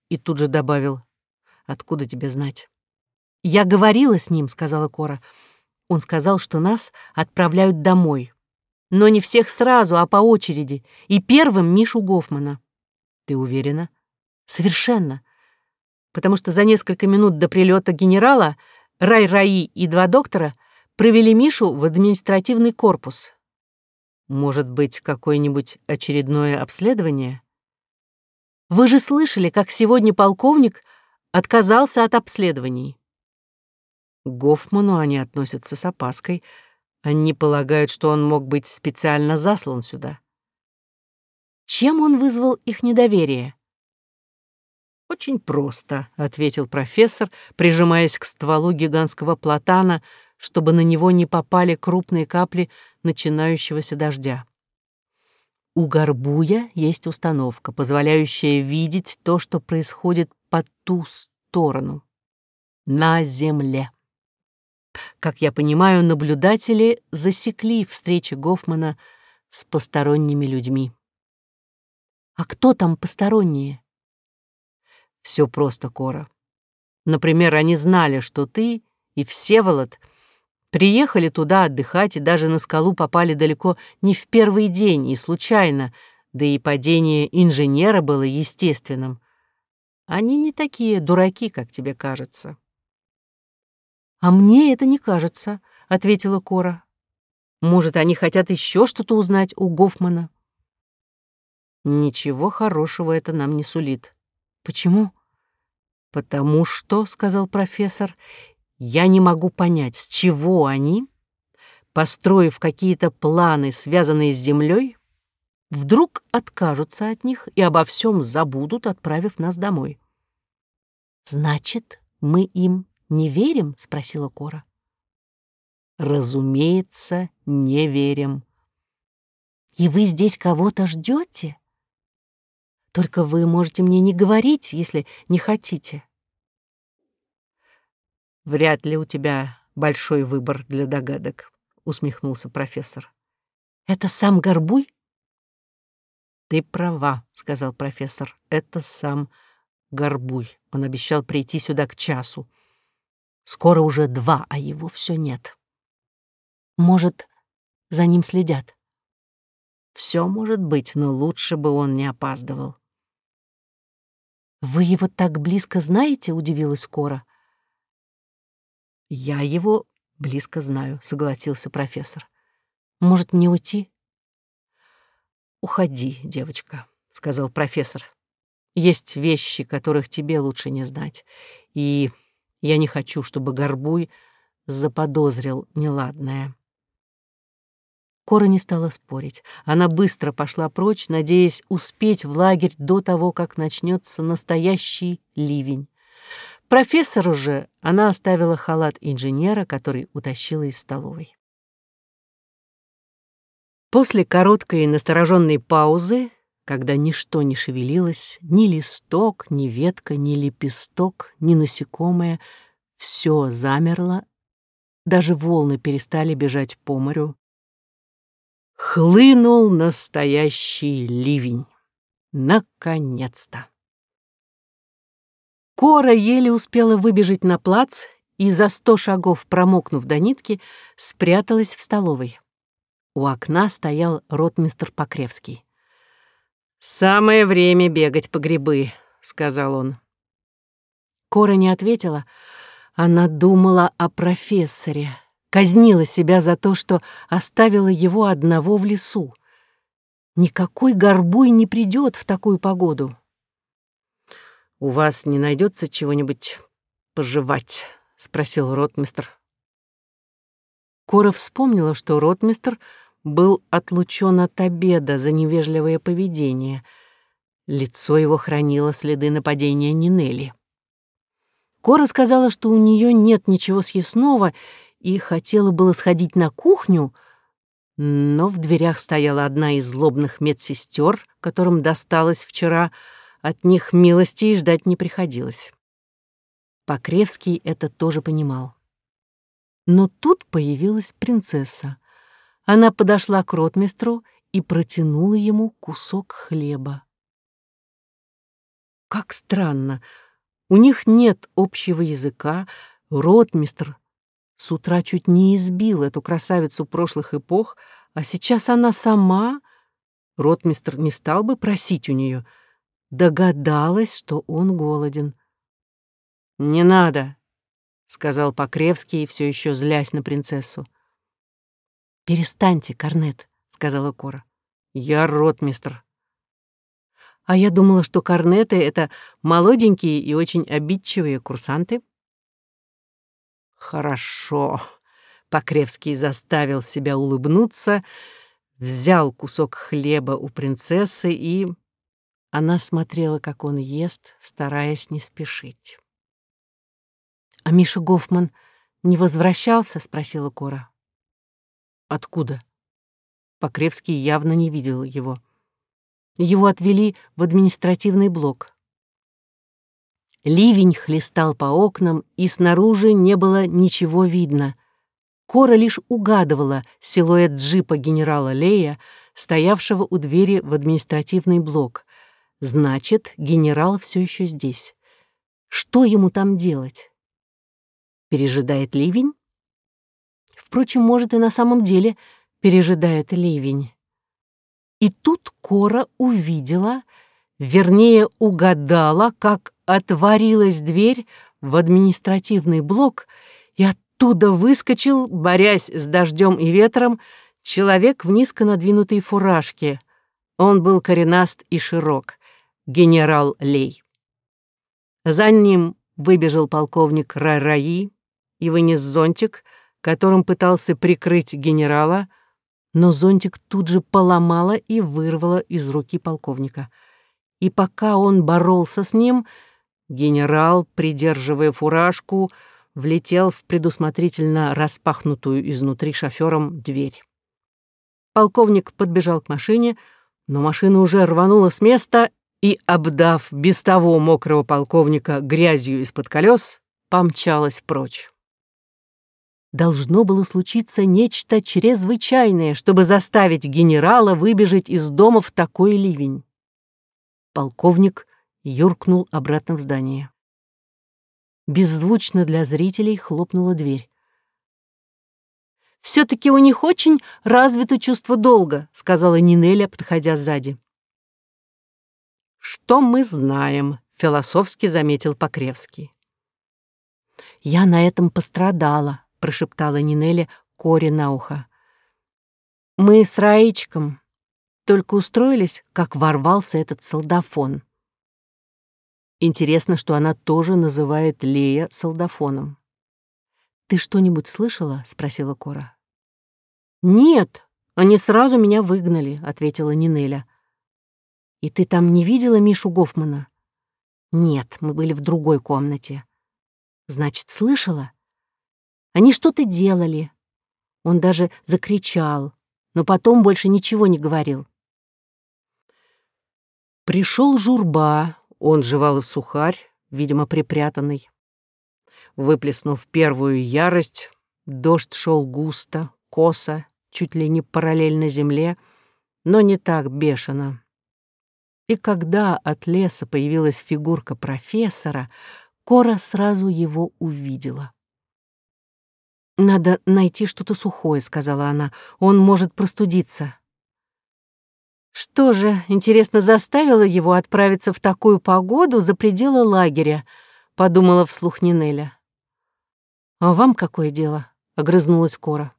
и тут же добавил. «Откуда тебе знать?» «Я говорила с ним», — сказала Кора. «Он сказал, что нас отправляют домой но не всех сразу, а по очереди, и первым Мишу Гофмана. Ты уверена? Совершенно. Потому что за несколько минут до прилета генерала Рай-Раи и два доктора провели Мишу в административный корпус. Может быть, какое-нибудь очередное обследование? Вы же слышали, как сегодня полковник отказался от обследований. Гофману они относятся с опаской — они полагают, что он мог быть специально заслан сюда. Чем он вызвал их недоверие? «Очень просто», — ответил профессор, прижимаясь к стволу гигантского платана, чтобы на него не попали крупные капли начинающегося дождя. У горбуя есть установка, позволяющая видеть то, что происходит по ту сторону, на земле. Как я понимаю, наблюдатели засекли встречи Гофмана с посторонними людьми. А кто там посторонние? Все просто, Кора. Например, они знали, что ты и Всеволод приехали туда отдыхать и даже на скалу попали далеко не в первый день и случайно, да и падение инженера было естественным. Они не такие дураки, как тебе кажется. «А мне это не кажется», — ответила Кора. «Может, они хотят еще что-то узнать у Гофмана?» «Ничего хорошего это нам не сулит». «Почему?» «Потому что», — сказал профессор, — «я не могу понять, с чего они, построив какие-то планы, связанные с Землей, вдруг откажутся от них и обо всем забудут, отправив нас домой». «Значит, мы им не верим?» — спросила Кора. «Разумеется, не верим». «И вы здесь кого-то ждете? Только вы можете мне не говорить, если не хотите. Вряд ли у тебя большой выбор для догадок, усмехнулся профессор. Это сам Горбуй? Ты права, сказал профессор. Это сам Горбуй. Он обещал прийти сюда к часу. Скоро уже два, а его все нет. Может, за ним следят? Все может быть, но лучше бы он не опаздывал. «Вы его так близко знаете?» — удивилась Кора. «Я его близко знаю», — согласился профессор. «Может, мне уйти?» «Уходи, девочка», — сказал профессор. «Есть вещи, которых тебе лучше не знать, и я не хочу, чтобы Горбуй заподозрил неладное». Кора не стала спорить. Она быстро пошла прочь, надеясь успеть в лагерь до того, как начнется настоящий ливень. Профессору же она оставила халат инженера, который утащила из столовой. После короткой настороженной паузы, когда ничто не шевелилось, ни листок, ни ветка, ни лепесток, ни насекомое, все замерло, даже волны перестали бежать по морю, Хлынул настоящий ливень. Наконец-то. Кора еле успела выбежать на плац и за сто шагов, промокнув до нитки, спряталась в столовой. У окна стоял ротмистр Покревский. «Самое время бегать по грибы», — сказал он. Кора не ответила. Она думала о профессоре, казнила себя за то, что оставила его одного в лесу. Никакой горбуй не придет в такую погоду. «У вас не найдется чего-нибудь пожевать?» — спросил ротмистр. Кора вспомнила, что ротмистр был отлучен от обеда за невежливое поведение. Лицо его хранило следы нападения Нинели. Кора сказала, что у нее нет ничего съестного, и хотела было сходить на кухню, но в дверях стояла одна из злобных медсестер, которым досталось вчера, от них милости и ждать не приходилось. Покревский это тоже понимал. Но тут появилась принцесса. Она подошла к ротмистру и протянула ему кусок хлеба. Как странно, у них нет общего языка, ротмистр с утра чуть не избил эту красавицу прошлых эпох, а сейчас она сама... Ротмистр не стал бы просить у нее. Догадалась, что он голоден. «Не надо», — сказал Покревский, все еще злясь на принцессу. «Перестаньте, Корнет», — сказала Кора. «Я ротмистр». «А я думала, что корнеты — это молоденькие и очень обидчивые курсанты». Хорошо. Покревский заставил себя улыбнуться, взял кусок хлеба у принцессы и... Она смотрела, как он ест, стараясь не спешить. «А Миша Гофман не возвращался?» — спросила Кора. «Откуда?» Покревский явно не видел его. Его отвели в административный блок. Ливень хлестал по окнам, и снаружи не было ничего видно. Кора лишь угадывала силуэт джипа генерала Лея, стоявшего у двери в административный блок. Значит, генерал все еще здесь. Что ему там делать? Пережидает ливень? Впрочем, может, и на самом деле пережидает ливень. И тут Кора увидела, вернее, угадала, как отворилась дверь в административный блок, и оттуда выскочил, борясь с дождем и ветром, человек в низко надвинутой фуражке. Он был коренаст и широк, генерал Лей. За ним выбежал полковник Рараи и вынес зонтик, которым пытался прикрыть генерала, но зонтик тут же поломала и вырвала из руки полковника. И пока он боролся с ним, генерал, придерживая фуражку, влетел в предусмотрительно распахнутую изнутри шофером дверь. Полковник подбежал к машине, но машина уже рванула с места и, обдав без того мокрого полковника грязью из-под колес, помчалась прочь. Должно было случиться нечто чрезвычайное, чтобы заставить генерала выбежать из дома в такой ливень. Полковник юркнул обратно в здание. Беззвучно для зрителей хлопнула дверь. «Все-таки у них очень развито чувство долга», — сказала Нинеля, подходя сзади. «Что мы знаем?» — философски заметил Покревский. «Я на этом пострадала», — прошептала Нинеля Коре на ухо. «Мы с Раичком только устроились, как ворвался этот солдафон». Интересно, что она тоже называет Лея солдафоном. «Ты что-нибудь слышала?» — спросила Кора. «Нет, они сразу меня выгнали», — ответила Нинеля. «И ты там не видела Мишу Гофмана?» «Нет, мы были в другой комнате». «Значит, слышала?» «Они что-то делали». Он даже закричал, но потом больше ничего не говорил. Пришел журба, он жевал сухарь, видимо, припрятанный. Выплеснув первую ярость, дождь шел густо, косо, чуть ли не параллельно земле, но не так бешено. И когда от леса появилась фигурка профессора, Кора сразу его увидела. «Надо найти что-то сухое», — сказала она. «Он может простудиться». Что же, интересно, заставило его отправиться в такую погоду за пределы лагеря, подумала вслух Нинеля. А вам какое дело? огрызнулась Кора.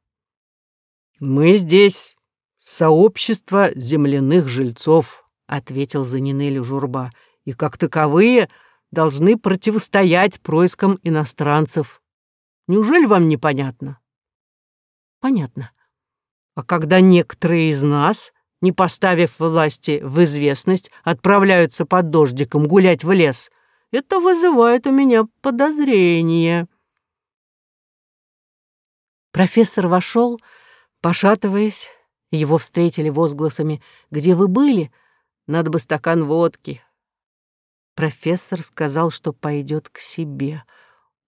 Мы здесь сообщество земляных жильцов, — ответил за Нинелю Журба, — «и как таковые должны противостоять проискам иностранцев. Неужели вам непонятно?» «Понятно. А когда некоторые из нас, не поставив власти в известность, отправляются под дождиком гулять в лес, это вызывает у меня подозрение». Профессор вошел, пошатываясь, его встретили возгласами «Где вы были?» Надо бы стакан водки. Профессор сказал, что пойдет к себе.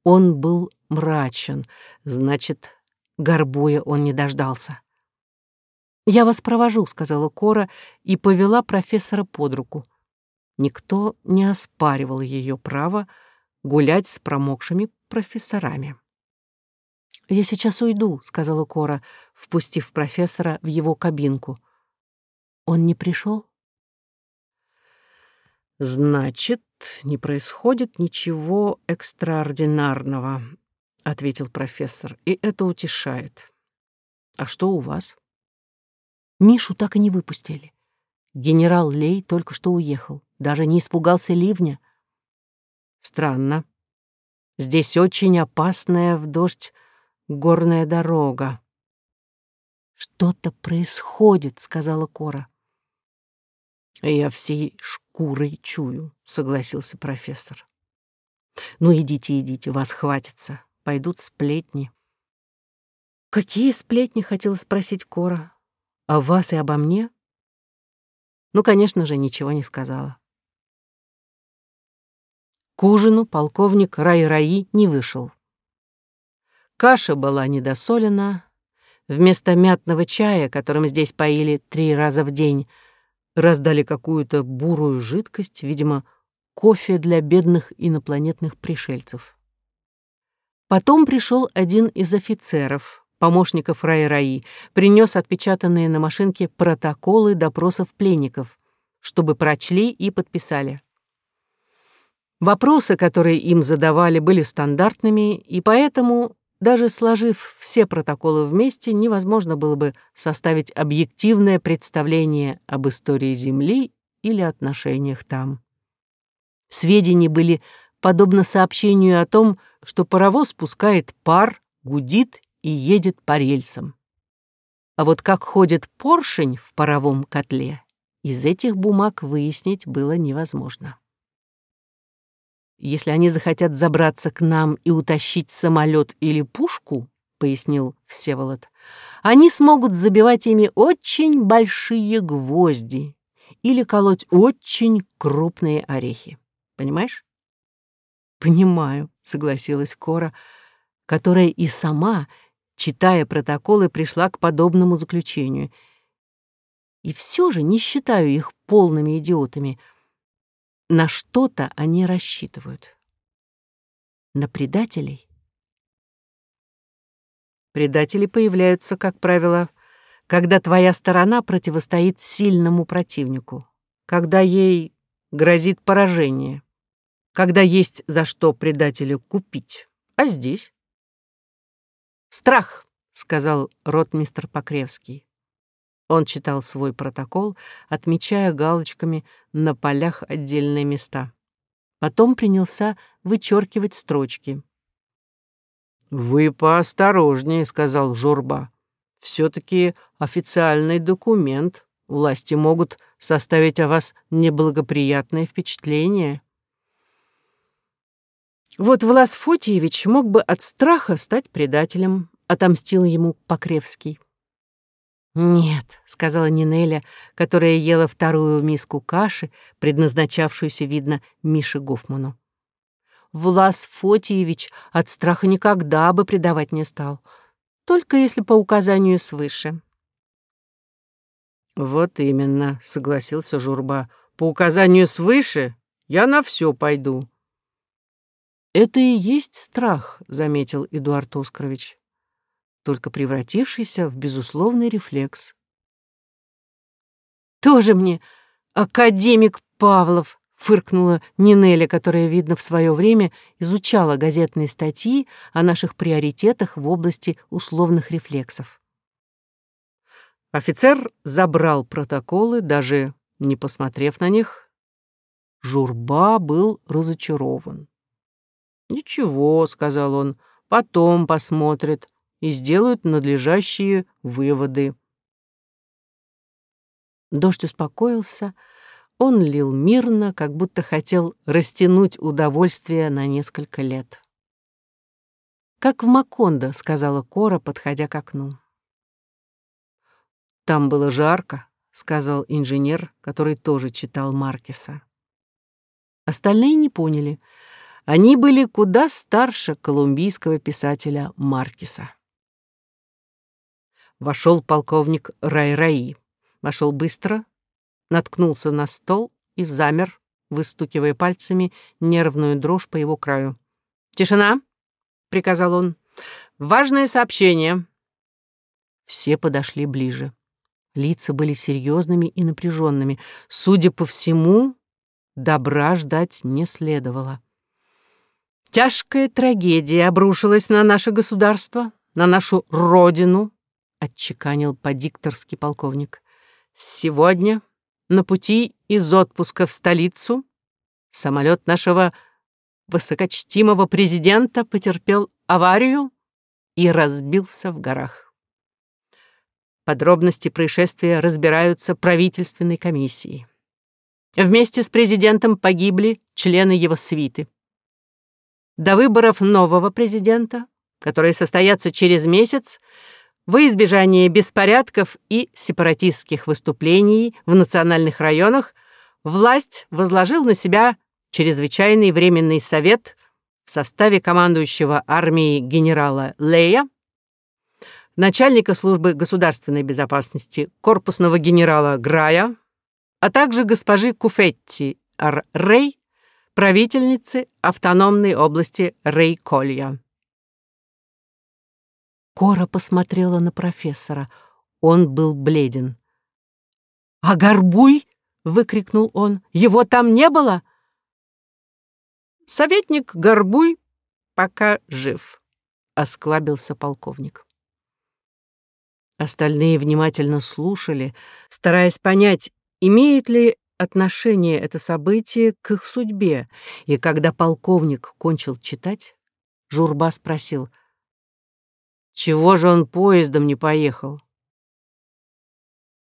Он был мрачен, значит, горбуя он не дождался. «Я вас провожу», — сказала Кора и повела профессора под руку. Никто не оспаривал ее право гулять с промокшими профессорами. «Я сейчас уйду», — сказала Кора, впустив профессора в его кабинку. «Он не пришел? «Значит, не происходит ничего экстраординарного», — ответил профессор, — «и это утешает. А что у вас?» Мишу так и не выпустили. Генерал Лей только что уехал, даже не испугался ливня. Странно. Здесь очень опасная в дождь горная дорога. «Что-то происходит», — сказала Кора. «Я всей шкурой чую», — согласился профессор. «Ну, идите, идите, вас хватится. Пойдут сплетни». «Какие сплетни?» — хотела спросить Кора. «О вас и обо мне?» Ну, конечно же, ничего не сказала. К ужину полковник Рай-Раи не вышел. Каша была недосолена. Вместо мятного чая, которым здесь поили три раза в день, раздали какую-то бурую жидкость, видимо, кофе для бедных инопланетных пришельцев. Потом пришел один из офицеров, помощников Раи-Раи, принес отпечатанные на машинке протоколы допросов пленников, чтобы прочли и подписали. Вопросы, которые им задавали, были стандартными, и поэтому, даже сложив все протоколы вместе, невозможно было бы составить объективное представление об истории Земли или отношениях там. Сведения были подобно сообщению о том, что паровоз пускает пар, гудит и едет по рельсам. А вот как ходит поршень в паровом котле, из этих бумаг выяснить было невозможно. Если они захотят забраться к нам и утащить самолет или пушку, пояснил Всеволод, они смогут забивать ими очень большие гвозди или колоть очень крупные орехи. Понимаешь? Понимаю, согласилась Кора, которая и сама, читая протоколы, пришла к подобному заключению. И все же не считаю их полными идиотами. На что-то они рассчитывают. На предателей? Предатели появляются, как правило, когда твоя сторона противостоит сильному противнику, когда ей грозит поражение когда есть за что предателю купить. А здесь? «Страх», — сказал ротмистр Покревский. Он читал свой протокол, отмечая галочками на полях отдельные места. Потом принялся вычеркивать строчки. «Вы поосторожнее», — сказал Журба. «Все-таки официальный документ. Власти могут составить о вас неблагоприятное впечатление». Вот Влас Фотиевич мог бы от страха стать предателем, отомстил ему Покревский. «Нет», — сказала Нинеля, которая ела вторую миску каши, предназначавшуюся, видно, Мише Гофману. «Влас Фотиевич от страха никогда бы предавать не стал, только если по указанию свыше». «Вот именно», — согласился Журба. «По указанию свыше я на все пойду. «Это и есть страх», — заметил Эдуард Оскарович, только превратившийся в безусловный рефлекс. «Тоже мне академик Павлов», — фыркнула Нинеля, которая, видно, в свое время изучала газетные статьи о наших приоритетах в области условных рефлексов. Офицер забрал протоколы, даже не посмотрев на них. Журба был разочарован. «Ничего», — сказал он, — «потом посмотрят и сделают надлежащие выводы». Дождь успокоился, он лил мирно, как будто хотел растянуть удовольствие на несколько лет. «Как в Макондо», — сказала Кора, подходя к окну. «Там было жарко», — сказал инженер, который тоже читал Маркеса. Остальные не поняли — они были куда старше колумбийского писателя Маркиса. Вошел полковник Рай-Раи. Вошел быстро, наткнулся на стол и замер, выстукивая пальцами нервную дрожь по его краю. «Тишина!» — приказал он. «Важное сообщение!» Все подошли ближе. Лица были серьезными и напряженными. Судя по всему, добра ждать не следовало. Тяжкая трагедия обрушилась на наше государство, на нашу родину, отчеканил по-дикторски полковник. Сегодня на пути из отпуска в столицу самолет нашего высокочтимого президента потерпел аварию и разбился в горах. Подробности происшествия разбираются правительственной комиссией. Вместе с президентом погибли члены его свиты. До выборов нового президента, которые состоятся через месяц, во избежание беспорядков и сепаратистских выступлений в национальных районах, власть возложил на себя чрезвычайный временный совет в составе командующего армией генерала Лея, начальника службы государственной безопасности корпусного генерала Грая, а также госпожи Куфетти Ар-Рей, правительницы автономной области Рейколья. Кора посмотрела на профессора. Он был бледен. «А Горбуй?» — выкрикнул он. «Его там не было?» «Советник Горбуй пока жив», — осклабился полковник. Остальные внимательно слушали, стараясь понять, имеет ли отношение это событие к их судьбе, и когда полковник кончил читать, Журба спросил, «Чего же он поездом не поехал?»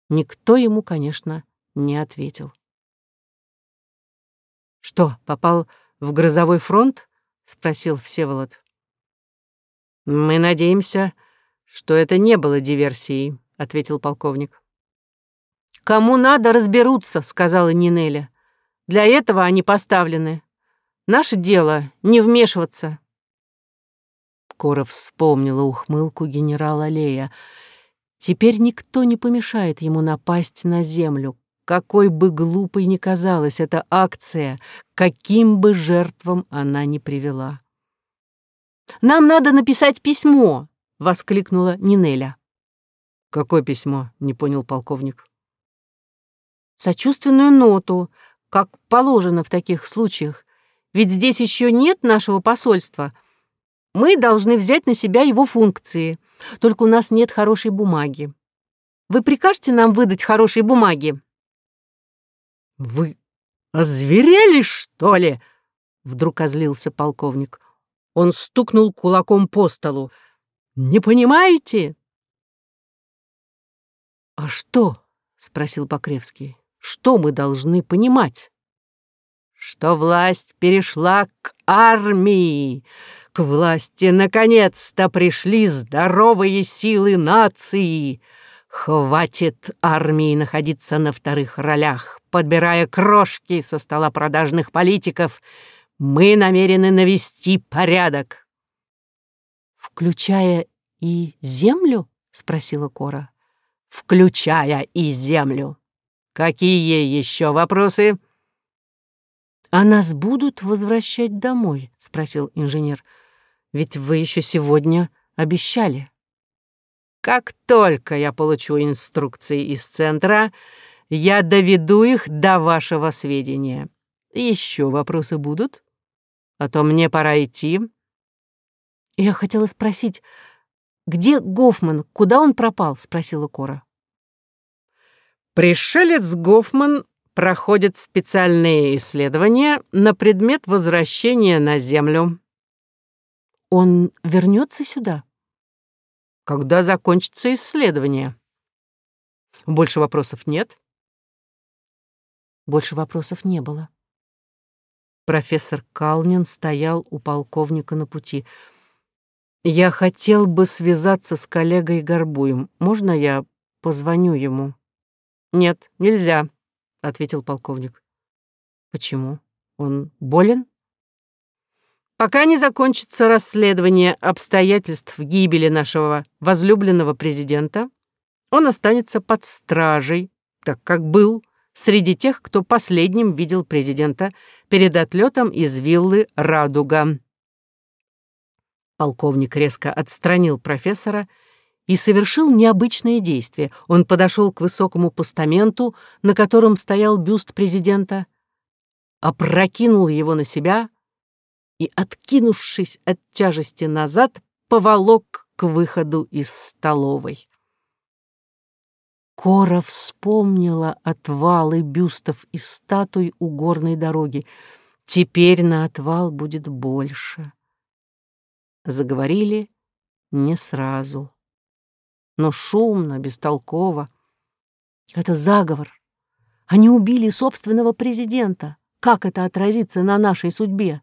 Никто ему, конечно, не ответил. «Что, попал в грозовой фронт?» — спросил Всеволод. «Мы надеемся, что это не было диверсией», — ответил полковник. «Кому надо, разберутся», — сказала Нинеля. «Для этого они поставлены. Наше дело — не вмешиваться». Кора вспомнила ухмылку генерала Лея. Теперь никто не помешает ему напасть на землю. Какой бы глупой ни казалась эта акция, каким бы жертвам она ни привела. «Нам надо написать письмо», воскликнула Нинеля. «Какое письмо?» — не понял полковник. «Сочувственную ноту, как положено в таких случаях. Ведь здесь еще нет нашего посольства. Мы должны взять на себя его функции, только у нас нет хорошей бумаги. Вы прикажете нам выдать хорошие бумаги?» «Вы озверели, что ли?» — вдруг озлился полковник. Он стукнул кулаком по столу. Не понимаете?» «А что?» — спросил Покревский. «Что мы должны понимать?» «Что власть перешла к армии. К власти наконец-то пришли здоровые силы нации. Хватит армии находиться на вторых ролях, подбирая крошки со стола продажных политиков. Мы намерены навести порядок включая и землю?» — спросила Кора. «Включая и землю. Какие еще вопросы?» «А нас будут возвращать домой?» — спросил инженер. «Ведь вы еще сегодня обещали». «Как только я получу инструкции из центра, я доведу их до вашего сведения. Еще вопросы будут? А то мне пора идти, «Я хотела спросить, где Гофман? Куда он пропал?» — спросила Кора. «Пришелец Гофман проходит специальные исследования на предмет возвращения на Землю». «Он вернется сюда?» «Когда закончится исследование?» «Больше вопросов нет?» Больше вопросов не было. Профессор Калнин стоял у полковника на пути — я хотел бы связаться с коллегой Горбуем. Можно я позвоню ему? Нет, нельзя, ответил полковник. Почему? Он болен? Пока не закончится расследование обстоятельств гибели нашего возлюбленного президента, он останется под стражей, так как был среди тех, кто последним видел президента перед отлетом из виллы «Радуга». Полковник резко отстранил профессора и совершил необычное действие. Он подошел к высокому постаменту, на котором стоял бюст президента, опрокинул его на себя и, откинувшись от тяжести назад, поволок к выходу из столовой. Кора вспомнила отвалы бюстов и статуй у горной дороги. Теперь на отвал будет больше заговорили не сразу. Но шумно, бестолково. Это заговор. Они убили собственного президента. Как это отразится на нашей судьбе?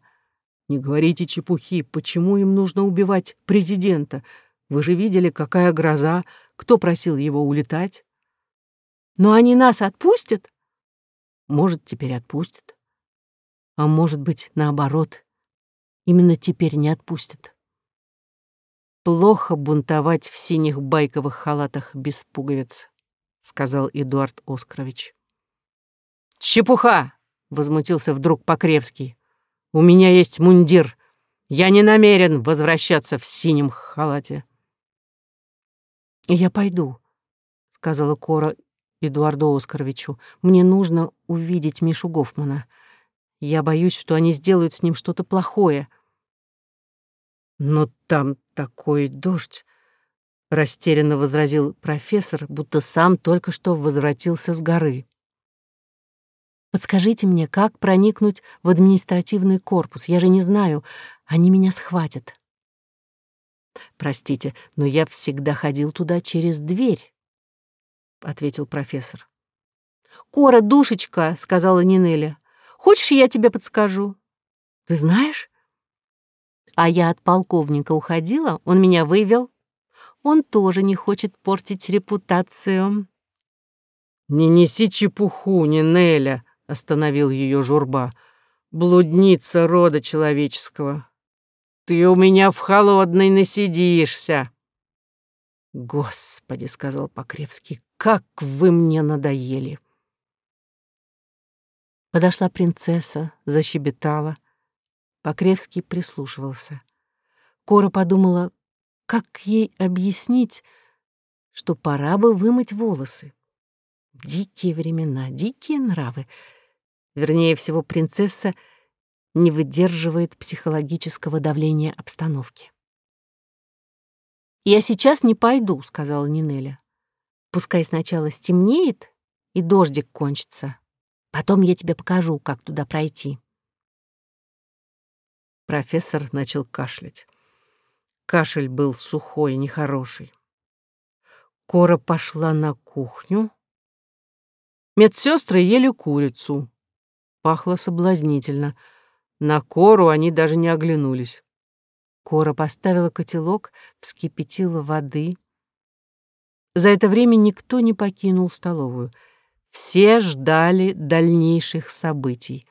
Не говорите чепухи. Почему им нужно убивать президента? Вы же видели, какая гроза. Кто просил его улетать? Но они нас отпустят? Может, теперь отпустят. А может быть, наоборот. Именно теперь не отпустят. «Плохо бунтовать в синих байковых халатах без пуговиц», — сказал Эдуард Оскарович. «Чепуха!» — возмутился вдруг Покревский. У меня есть мундир. Я не намерен возвращаться в синем халате. «Я пойду», — сказала Кора Эдуарду Оскаровичу. «Мне нужно увидеть Мишу Гофмана. Я боюсь, что они сделают с ним что-то плохое». «Но там такой дождь», — растерянно возразил профессор, будто сам только что возвратился с горы. «Подскажите мне, как проникнуть в административный корпус? Я же не знаю. Они меня схватят». «Простите, но я всегда ходил туда через дверь», — ответил профессор. «Кора, душечка», — сказала Нинеля. «Хочешь, я тебе подскажу?» «Ты знаешь?» А я от полковника уходила, он меня вывел. Он тоже не хочет портить репутацию. «Не неси чепуху, Нинеля», — остановил ее журба. «Блудница рода человеческого. Ты у меня в холодной насидишься». «Господи», — сказал Покревский, — «как вы мне надоели!» Подошла принцесса, защебетала. Покревский прислушивался. Кора подумала, как ей объяснить, что пора бы вымыть волосы. Дикие времена, дикие нравы. Вернее всего, принцесса не выдерживает психологического давления обстановки. «Я сейчас не пойду», — сказала Нинеля. «Пускай сначала стемнеет и дождик кончится. Потом я тебе покажу, как туда пройти». Профессор начал кашлять. Кашель был сухой, нехороший. Кора пошла на кухню. Медсестры ели курицу. Пахло соблазнительно. На Кору они даже не оглянулись. Кора поставила котелок, вскипятила воды. За это время никто не покинул столовую. Все ждали дальнейших событий.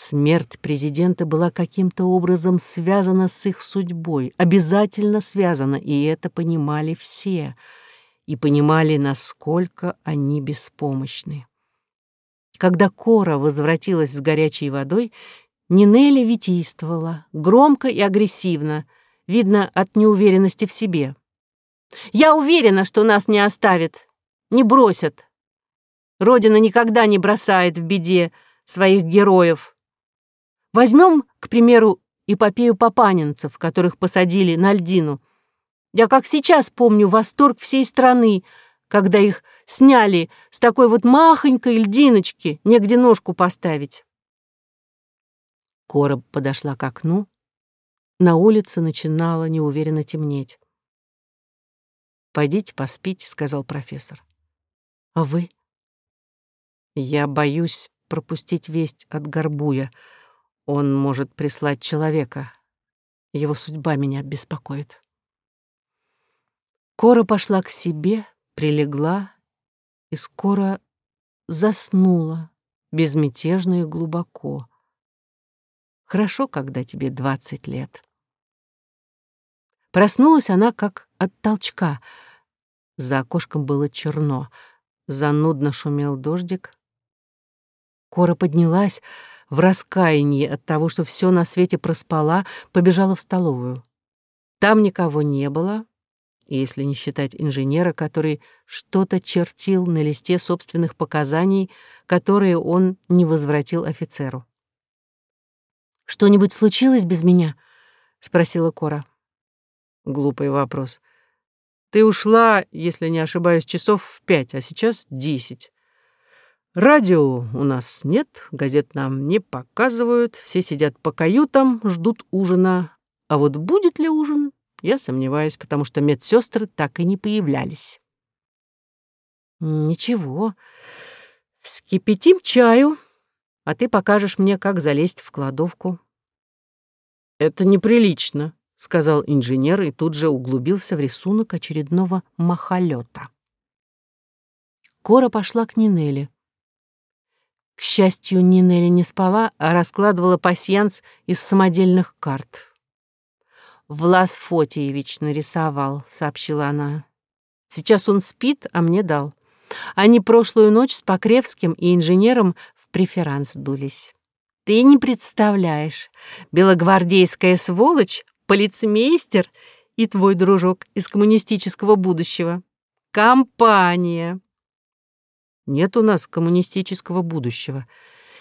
Смерть президента была каким-то образом связана с их судьбой, обязательно связана, и это понимали все, и понимали, насколько они беспомощны. Когда Кора возвратилась с горячей водой, Нинелли витийствовала, громко и агрессивно, видно от неуверенности в себе. «Я уверена, что нас не оставят, не бросят. Родина никогда не бросает в беде своих героев. Возьмем, к примеру, эпопею папанинцев, которых посадили на льдину. Я как сейчас помню восторг всей страны, когда их сняли с такой вот махонькой льдиночки, негде ножку поставить. Кора подошла к окну. На улице начинало неуверенно темнеть. «Пойдите поспите», — сказал профессор. «А вы?» «Я боюсь пропустить весть от Горбуя. Он может прислать человека. Его судьба меня беспокоит». Кора пошла к себе, прилегла и скоро заснула, безмятежно и глубоко. Хорошо, когда тебе двадцать лет. Проснулась она как от толчка. За окошком было черно. Занудно шумел дождик. Кора поднялась в раскаянии от того, что все на свете проспала, побежала в столовую. Там никого не было, если не считать инженера, который что-то чертил на листе собственных показаний, которые он не возвратил офицеру. «Что-нибудь случилось без меня?» — спросила Кора. Глупый вопрос. Ты ушла, если не ошибаюсь, часов в пять, а сейчас десять. Радио у нас нет, газет нам не показывают, все сидят по каютам, ждут ужина. А вот будет ли ужин, я сомневаюсь, потому что медсестры так и не появлялись. Ничего, вскипятим чаю, а ты покажешь мне, как залезть в кладовку. Это неприлично, сказал инженер и тут же углубился в рисунок очередного махолета. Кора пошла к Нинеле. К счастью, Нинелли не спала, а раскладывала пасьянс из самодельных карт. «Влас Фотиевич нарисовал», — сообщила она. «Сейчас он спит, а мне дал. Они прошлую ночь с Покревским и инженером в преферанс дулись. Ты не представляешь, белогвардейская сволочь, полицмейстер и твой дружок из коммунистического будущего. Компания. Нет у нас коммунистического будущего.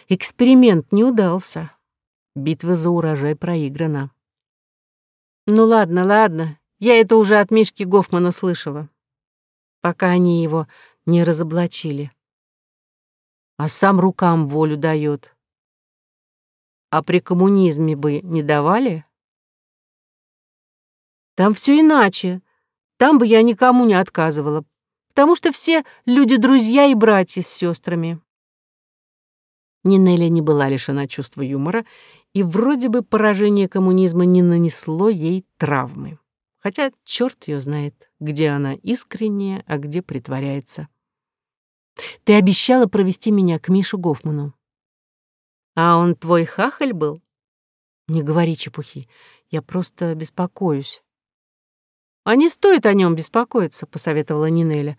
Эксперимент не удался. Битва за урожай проиграна. Ну ладно, ладно, я это уже от Мишки Гофмана слышала. Пока они его не разоблачили. А сам рукам волю дает. А при коммунизме бы не давали? Там все иначе. Там бы я никому не отказывала, потому что все люди-друзья и братья с сестрами. Нинеля не была лишена чувства юмора, и вроде бы поражение коммунизма не нанесло ей травмы. Хотя черт ее знает, где она искренняя, а где притворяется. Ты обещала провести меня к Мише Гофману. А он твой хахаль был? Не говори чепухи, я просто беспокоюсь. А не стоит о нем беспокоиться, посоветовала Нинеля.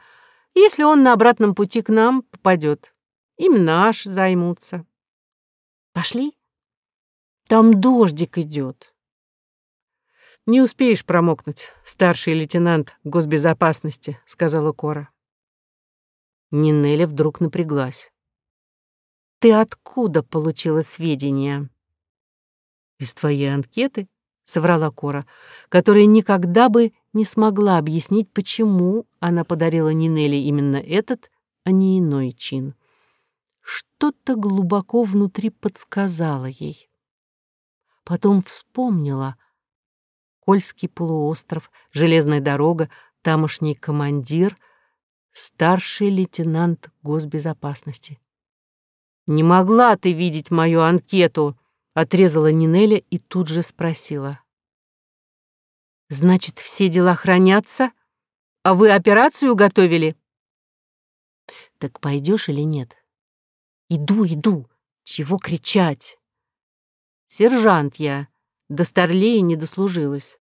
Если он на обратном пути к нам попадет, им наш займутся. Пошли? Там дождик идет. Не успеешь промокнуть, старший лейтенант госбезопасности, сказала Кора. Нинеля вдруг напряглась. Ты откуда получила сведения? Из твоей анкеты, соврала Кора, которая никогда бы не смогла объяснить, почему она подарила Нинеле именно этот, а не иной чин. Что-то глубоко внутри подсказало ей. Потом вспомнила. Кольский полуостров, железная дорога, тамошний командир, старший лейтенант госбезопасности. «Не могла ты видеть мою анкету!» — отрезала Нинеля и тут же спросила. Значит, все дела хранятся? А вы операцию готовили? Так пойдешь или нет? Иду, иду. Чего кричать? Сержант я. До старлея не дослужилась.